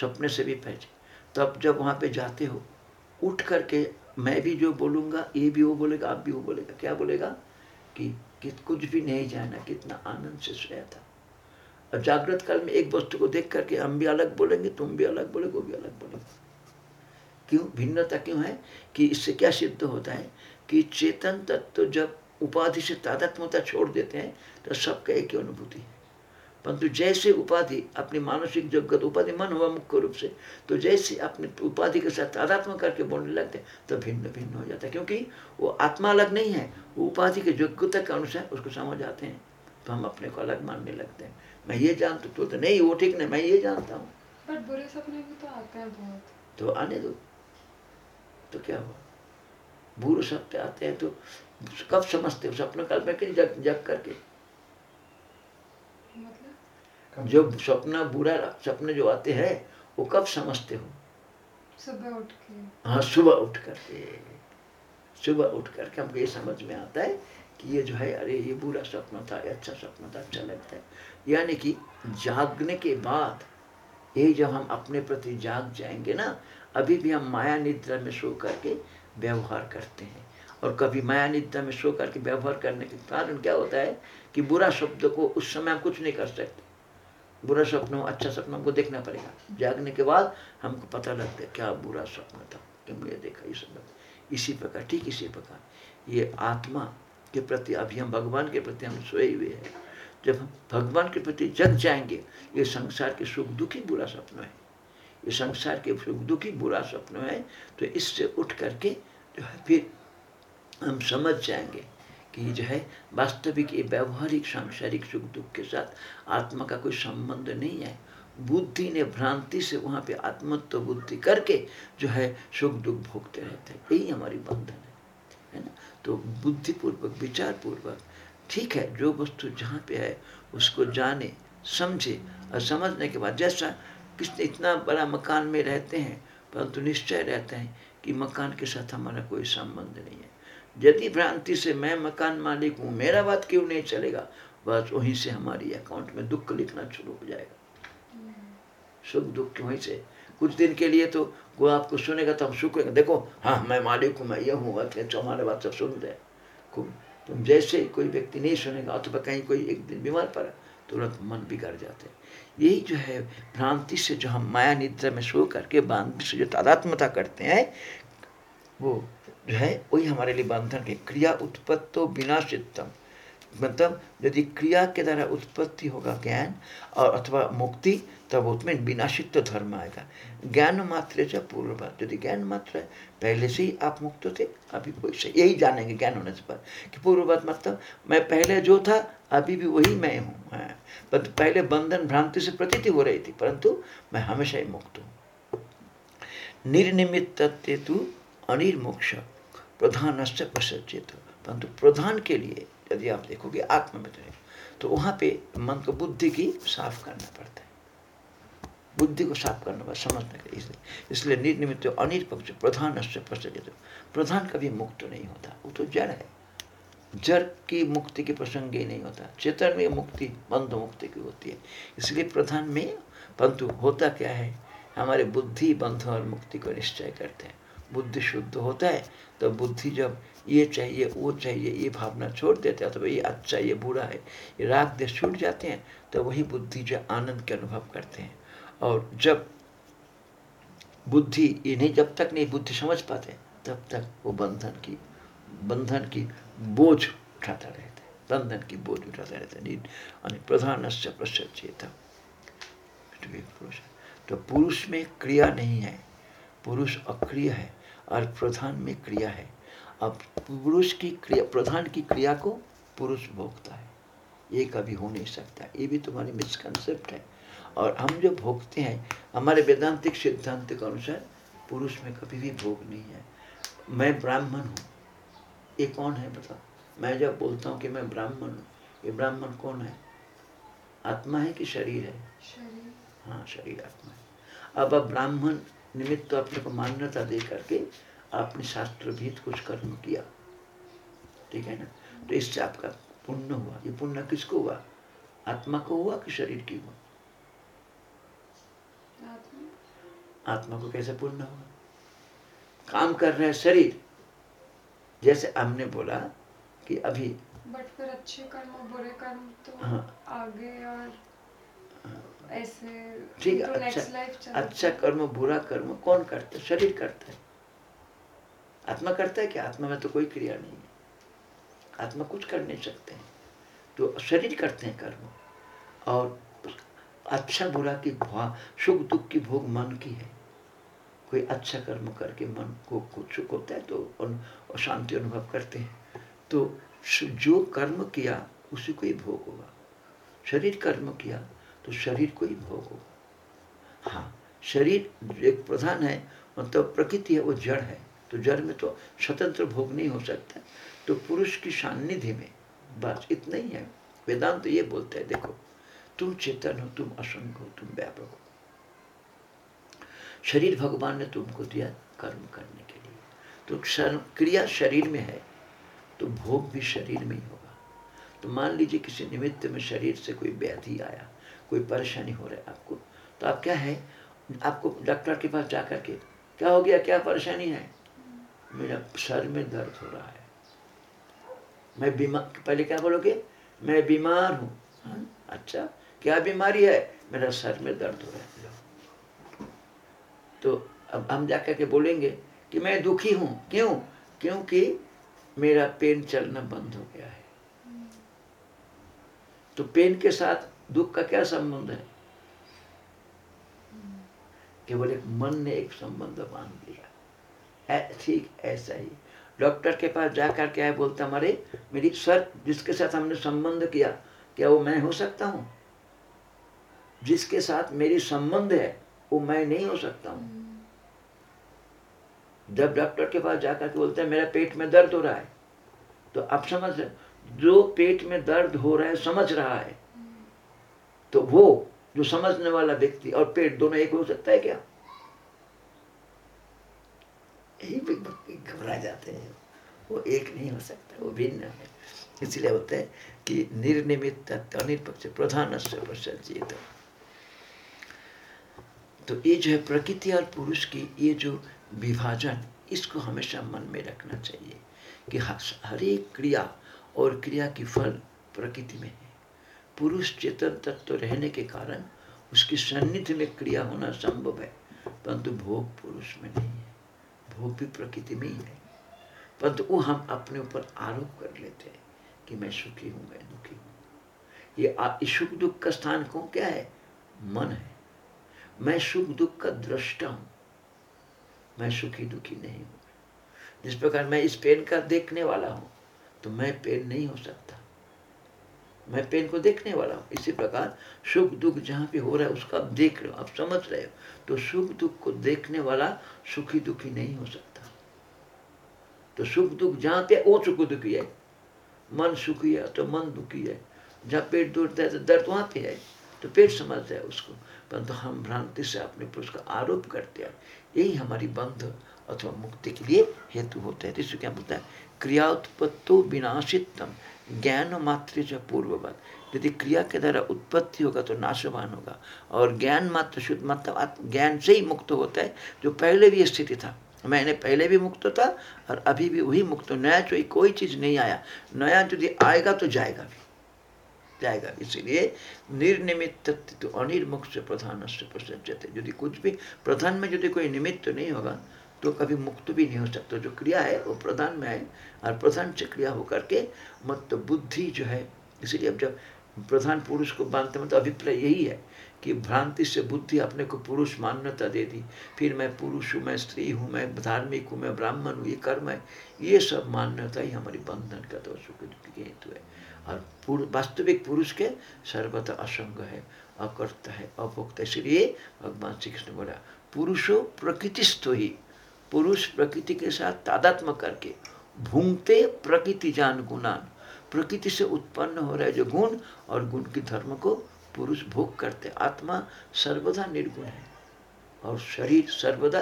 सपने से भी पहले। तो जब वहाँ पे जाते हो उठ करके मैं भी जो बोलूँगा ये भी वो बोलेगा आप भी वो बोलेगा। क्या बोलेगा? कि, कि कुछ भी नहीं जाना कितना आनंद से सोया था। और जागृत काल में एक वस्तु को देख करके हम भी अलग बोलेंगे तुम भी अलग बोलेगे वो भी अलग बोलेंगे। क्यों? भिन्नता क्यों है? कि इससे क्या सिद्ध होता है? कि चेतन तत्व जब उपाधि से तादात्मता छोड़ देते हैं तो सबका एक ही अनुभूति है। परंतु जैसे उपाधि अपनी मानसिक जगत उपाधि मन हुआ मुख्य रूप से तो जैसे अपने उपाधि के साथ तादात्म करके बोलने लगते हैं तो भिन्न भिन्न हो जाता है क्योंकि वो आत्मा अलग नहीं है वो उपाधि के योग्यता के अनुसार उसको समझ आते हैं तो हम अपने को अलग मानने लगते हैं। मैं ये जानता तो, तो नहीं वो ठीक नहीं मैं ये जानता हूँ। बट बुरे सपने भी तो आते हैं बहुत। तो आने दो। तो क्या हुआ? बुरे सपने आते हैं तो कब समझते हो? सपने काल में जग जग करके? जो सपना बुरा सपने जो आते हैं वो कब समझते हो? सुबह उठ के। हाँ सुबह उठ करके। सुबह उठ करके हमको ये समझ में आता है कि ये जो है अरे ये बुरा सपना था अच्छा सपना था अच्छा लगता है। यानी कि जागने के बाद ये जब हम अपने प्रति जाग जाएँगे ना अभी भी हम माया निद्रा में सो करके व्यवहार करते हैं। और कभी माया निद्रा में सो करके व्यवहार करने के कारण क्या होता है कि बुरा शब्द को उस समय हम कुछ नहीं कर सकते। बुरा स्वप्न अच्छा स्वप्न हमको देखना पड़ेगा। जागने के बाद हमको पता लगता है क्या बुरा स्वप्न था। मुझे देखा, ये सब इसी प्रकार, ठीक इसी प्रकार। ये आत्मा के प्रति, अभी हम भगवान के प्रति हम सोए हुए हैं। जब हम भगवान के प्रति जग जाएँगे, ये संसार के सुख दुखी बुरा स्वप्न है। ये संसार के सुख दुखी बुरा स्वप्न है तो इससे उठ करके जो है फिर हम समझ जाएँगे कि जो है वास्तविक ये व्यवहारिक, सांसारिक सुख दुख के साथ आत्मा का कोई संबंध नहीं है। बुद्धि ने भ्रांति से वहाँ पे आत्मत्व बुद्धि करके जो है सुख दुख भोगते रहते हैं। यही हमारी बंधन है है ना? तो बुद्धिपूर्वक विचार पूर्वक ठीक है, जो वस्तु जहाँ पे है उसको जाने, समझे और समझने के बाद जैसा किसने इतना बड़ा मकान में रहते हैं, परंतु निश्चय रहते हैं कि मकान के साथ हमारा कोई संबंध नहीं है। यदि भ्रांति से मैं मकान मालिक हूँ, मेरा बात क्यों नहीं चलेगा? बस वहीं से हमारी अकाउंट में दुख लिखना शुरू हो जाएगा। सुख दुख वहीं से कुछ दिन के लिए तो वो आपको सुनेगा तो हम सुख देखो हाँ मैं मालिक हूँ, मैं ये हूँ तो हमारे बात सब सुन रहे खूब, तुम जैसे कोई व्यक्ति नहीं सुनेगा, अथवा कहीं कोई एक दिन बीमार पड़ा तुरंत मन बिगड़ जाते हैं। यही जो है भ्रांति से जो हम माया निद्रा में सो करके बाँध से जो तादात्मता करते हैं, वो जो है वही हमारे लिए बंधन के क्रिया उत्पत्तो विनाशितम। मतलब यदि क्रिया के द्वारा उत्पत्ति होगा ज्ञान और अथवा मुक्ति तब उसमें विनाशित्व धर्म आएगा। ज्ञान मात्र से पूर्वभात यदि ज्ञान मात्र है, पहले से ही आप मुक्त थे, अभी कोई से यही जानेंगे ज्ञान होने से पर कि पूर्वभात मतलब मैं पहले जो था, अभी भी वही मैं हूँ। हाँ। पर पहले बंधन भ्रांति से प्रतीति हो रही थी, परंतु मैं हमेशा ही मुक्त हूँ। निर्निमित तत्व अनिर्मोक्ष प्रधान से परंतु प्रधान के लिए, यदि आप देखोगे आत्ममित्र है तो वहाँ पे मन को बुद्धि की साफ़ करना पड़ता है। बुद्धि को साफ़ करना पड़ता समझने के इसलिए इसलिए निर्निमित अनिर्पक्ष प्रधान से प्रसन्न प्रधान कभी मुक्त नहीं होता। वो तो जड़ है। जड़ की मुक्ति के प्रसंग ही नहीं होता। चेतन में मुक्ति बंध मुक्ति की होती है। इसलिए प्रधान में, परंतु होता क्या है? हमारे बुद्धि बंध और मुक्ति को निश्चय करते हैं। बुद्धि शुद्ध होता है तो बुद्धि जब ये चाहिए, वो चाहिए, ये भावना छोड़ देते हैं तो ये अच्छा ये बुरा है, ये राग देश छूट जाते हैं तो वही बुद्धि जो आनंद के अनुभव करते हैं। और जब बुद्धि, इन्हें जब तक नहीं बुद्धि समझ पाते, तब तक वो बंधन की बंधन की बोझ उठाता रहता है। बंधन की बोझ उठाता रहता है। प्रसचेता पुरुष तो पुरुष में क्रिया नहीं है। पुरुष अक्रिय है और प्रधान में क्रिया है। अब पुरुष की क्रिया, प्रधान की क्रिया को पुरुष भोगता है। ये कभी हो नहीं सकता। ये भी तुम्हारी मिसकंसेप्ट है। और हम जो भोगते हैं हमारे वेदांतिक सिद्धांत के अनुसार पुरुष में कभी भी भोग नहीं है। मैं ब्राह्मण हूँ। ये कौन है बताओ? मैं जब बोलता हूँ कि मैं ब्राह्मण हूँ ये ब्राह्मण कौन है? आत्मा है कि शरीर है? शरीर। हाँ शरीर आत्मा है। अब अब ब्राह्मण निमित्त तो अपने को मान्यता दे करके आपने शास्त्र भीत कुछ कर्म किया। ठीक है ना? तो इससे आपका पुण्य हुआ। ये पुण्य किसको हुआ? आत्मा को हुआ कि शरीर की हुआ? आत्मा को कैसे पुण्य हुआ काम कर रहे शरीर। जैसे हमने बोला कि अभी बट फिर अच्छे कर्म बुरे कर्म तो हाँ। आगे और ऐसे ठीक है तो अच्छा अच्छा कर्म बुरा कर्म कौन करता है? शरीर करता है। आत्मा करता है कि आत्मा में तो कोई क्रिया नहीं है। आत्मा कुछ कर नहीं सकते हैं। तो शरीर करते हैं कर्म और अच्छा बुरा की भा सुख दुख की भोग मन की है। कोई अच्छा कर्म करके मन को कुछ सुख होता है तो शांति अनुभव करते हैं। तो जो कर्म किया, उसी को ही भोग होगा। शरीर कर्म किया तो शरीर को ही भोग होगा। हाँ शरीर एक प्रधान है मतलब प्रकृति है, वो जड़ है। तो जड़ में तो स्वतंत्र भोग नहीं हो सकता। तो पुरुष की सान्निधि में, बस इतना ही है। वेदांत तो ये बोलते हैं, देखो तुम चेतन हो तुम असंग हो तुम व्यापक हो। शरीर भगवान ने तुमको दिया कर्म करने के लिए। तो क्रिया शरीर में है तो भोग भी शरीर में ही होगा। तो मान लीजिए किसी निमित्त में शरीर से कोई व्याधि आया कोई परेशानी हो रहा है आपको तो आप क्या है? आपको डॉक्टर के पास जा करके क्या हो गया? क्या परेशानी है? मेरा सर में दर्द हो रहा है। मैं बीमार पहले क्या बोलोगे? मैं बीमार हूँ। हाँ? अच्छा क्या बीमारी है? मेरा सर में दर्द हो रहा है। तो अब हम जाकर के बोलेंगे कि मैं दुखी हूँ। क्यों? क्योंकि मेरा पेन चलना बंद हो गया है। तो पेन के साथ दुख का क्या संबंध है? केवल एक मन ने एक संबंध बाँध लिया ठीक, ऐसा ही। डॉक्टर के पास जाकर क्या है बोलता हमारे मेरी सर जिसके साथ हमने संबंध किया, क्या वो मैं हो सकता हूँ? जिसके साथ मेरी संबंध है, वो मैं नहीं हो सकता हूँ। जब डॉक्टर के पास जाकर के बोलते हैं, मेरा पेट में दर्द हो रहा है तो आप समझ रहे जो पेट में दर्द हो रहा है, समझ रहा है। तो वो जो समझने वाला व्यक्ति और पेट दोनों एक हो सकता है क्या? यही घबरा जाते हैं। वो एक नहीं हो सकता, वो भिन्न है। इसलिए होता है कि निर्निमित अनिर्पक्ष प्रधान से प्रसज्जित तो ये जो है प्रकृति और पुरुष की ये जो विभाजन, इसको हमेशा मन में रखना चाहिए कि हर एक क्रिया और क्रिया की फल प्रकृति में है। पुरुष चेतन तत्व तो रहने के कारण उसकी सन्निधि में क्रिया होना संभव है, परंतु भोग पुरुष में नहीं है। भोग भी प्रकृति में ही है। परंतु वो हम अपने ऊपर आरोप कर लेते हैं कि मैं सुखी हूँ, मैं दुखी हूँ। ये सुख दुख का स्थान कौन, क्या है? मन है। मैं सुख दुख का दृष्टा हूँ। मैं सुखी दुखी नहीं हूँ। जिस प्रकार मैं इस पेन का देखने वाला हूँ तो मैं पेन नहीं हो सकता। मैं पेन को देखने वाला हूँ। इसी प्रकार सुख दुख जहाँ पे हो रहा है, उसको आप देख रहे हो, आप समझ रहे हो तो सुख दुख को देखने वाला सुखी दुखी नहीं हो सकता। तो सुख दुख जहाँ पे वो सुख दुखी है। मन सुखी है तो मन दुखी है। जहाँ पेट दुखता है तो दर्द वहाँ पे है। तो पेट समझता है उसको। परंतु हम भ्रांति से अपने पुरुष का आरोप करते हैं। यही हमारी बंध अथवा मुक्ति के लिए हेतु होता है। तो इसको क्या बोलता है? क्रिया उत्पत्तो विनाशितम, ज्ञान मात्र से पूर्ववत। यदि क्रिया के द्वारा उत्पत्ति होगा तो नाशवान होगा। और ज्ञान मात्र, शुद्ध मतलब ज्ञान से ही मुक्त होता है, जो पहले भी स्थिति था। मैंने पहले भी मुक्त था और अभी भी वही मुक्त, नया कोई कोई चीज़ नहीं आया। नया यदि आएगा तो जाएगा भी। जाएगा। इसीलिए निर्निमित्त तो अनिर्मुक्त से प्रधान से प्रसजते यदि कुछ भी प्रधान में यदि कोई निमित्त नहीं होगा तो कभी मुक्त भी नहीं हो सकता। जो क्रिया है, वो प्रधान में है और प्रधान से क्रिया होकर के मत बुद्धि जो है, इसीलिए अब जब प्रधान पुरुष को मानते मतलब अभिप्राय यही है कि भ्रांति से बुद्धि अपने को पुरुष मान्यता दे दी। फिर मैं पुरुष हूँ, मैं स्त्री हूँ, मैं धार्मिक हूँ, मैं ब्राह्मण हूँ, ये कर्म है, ये सब मान्यता ही हमारी बंधन का तो दुख के हेतु है। और वास्तविक पुरुष के सर्वथा असंग है, अकर्ता है, अभोक्ता इसलिए भगवान श्री कृष्ण बोला, पुरुषो प्रकृतिस्थ ही। पुरुष प्रकृति के साथ तादात्म करके भूंगते प्रकृति जान गुणान प्रकृति से उत्पन्न हो रहे जो गुण और गुण की धर्म को पुरुष भोग करते। आत्मा सर्वदा निर्गुण है और शरीर सर्वदा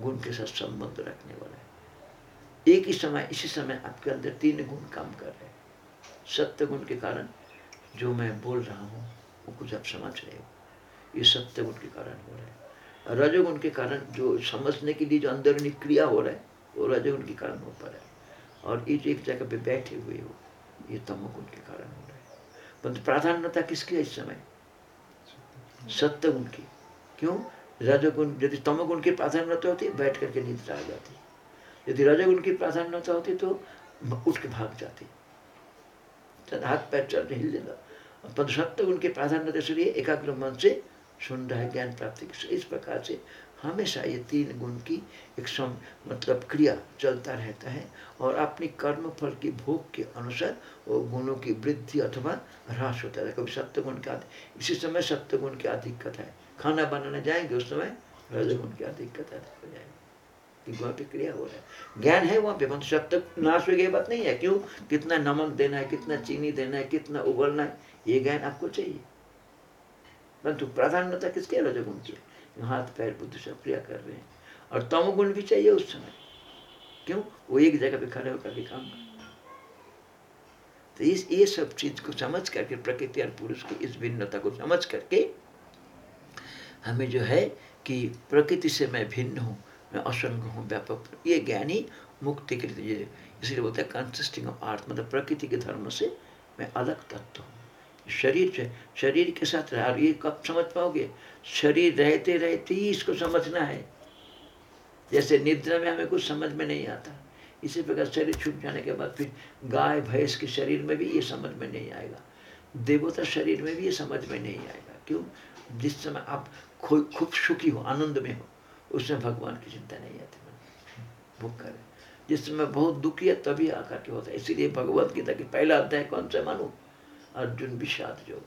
गुण के साथ संबंध रखने वाला है। एक ही समय, इसी समय आपके अंदर तीन गुण काम कर रहे हैं। सत्य गुण के कारण जो मैं बोल रहा हूँ, वो कुछ आप समझ रहे हो। ये सत्य गुण के कारण हो रहा है। रजोगुण के कारण जो समझने के लिए जो अंदरूनी क्रिया हो रहा है, वो रजोगुण के कारण हो पा रहा है। और ये एक जगह पे बैठे हुए हो, ये तमोगुण के कारण हो रहा है। परंतु प्राधान्यता किसकी है इस समय? सत्य गुण की। क्यों? रजोगुण, यदि तमोगुण की प्राधान्यता होती, बैठ करके निद्रा आ जाती। यदि रजोगुण की प्राधान्यता होती तो उठ के भाग जाती। हाथ पैर चल हिल सत्य गुण की प्राधान्यता इसलिए एकाग्र मन से सुन रहा है ज्ञान प्राप्ति इस प्रकार से हमेशा ये तीन गुण की एक सम मतलब क्रिया चलता रहता है और अपनी कर्म फल की भोग के अनुसार वो गुणों की वृद्धि अथवा ह्रास होता है। कभी सत्य गुण का इसी समय सत्य गुण की कथा है। खाना बनाने जाएँगे, उस समय रजगुण की अधिकता हो। जाएगी वहाँ पे क्रिया हो रहा है। ज्ञान है वहाँ पे मतलब सत्य नाश हो गई बात नहीं है। क्यों? कितना नमक देना है, कितना चीनी देना है, कितना उबलना है, ये ज्ञान आपको चाहिए। परंतु प्राधान्यता किसके रजोगुण की? हाथ, पैर, बुद्धि, सब क्रिया कर रहे हैं। और तमोगुण भी चाहिए उस समय। क्यों? वो एक जगह पे खड़े होकर के काम कर तो इस, ये सब चीज़ को समझ करके, प्रकृति और पुरुष की इस भिन्नता को समझ करके, हमें जो है कि प्रकृति से मैं भिन्न हूँ मैं असंग हूँ, व्यापक ये ज्ञानी मुक्ति के लिए, इसलिए बोलते हैं कंसिस्टिंग ऑफ़ आर्थ मतलब प्रकृति के धर्म से मैं अलग तत्व हूँ। शरीर से, शरीर के साथ रहा, ये कब समझ पाओगे? शरीर रहते रहते ही इसको समझना है। जैसे निद्रा में हमें कुछ समझ में नहीं आता। इसी प्रकार शरीर छूट जाने के बाद फिर गाय, भैंस के शरीर में भी ये समझ में नहीं आएगा। देवता शरीर में भी ये समझ में नहीं आएगा। क्यों? जिस समय आप खूब सुखी हो, आनंद में हो उस समय भगवान की चिंता नहीं आती भूख करे जिस समय बहुत दुखी है तभी आकर के होता है। इसीलिए भगवत गीता की पहला अध्याय कौन सा मानो अर्जुन विषाद जो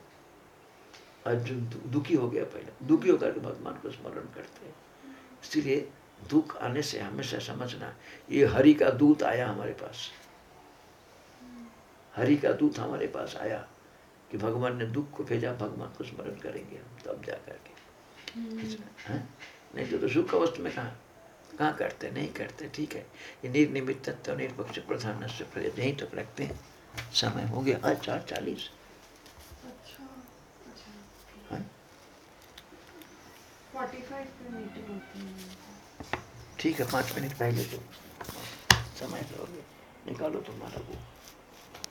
अर्जुन दुखी हो गया पहले। दुखी होकर के भगवान को स्मरण करते हैं। इसीलिए दुख आने से हमेशा समझना ये हरि का दूत आया हमारे पास। हरि का दूत हमारे पास आया कि भगवान ने दुख को भेजा भगवान को स्मरण करेंगे हम तब जा करके हाँ? नहीं तो, तो सुख अवस्था में कहाँ? कहाँ करते नहीं करते ठीक है। ये निर्निमित तत्व निरपक्ष प्रधान से प्रयत्न यहीं तक रखते हैं। समय हो गया आज चार चालीस। अच्छा अच्छा। हाँ? है। ठीक है पाँच मिनट पहले तो समय तो निकालो तुम्हारा वो।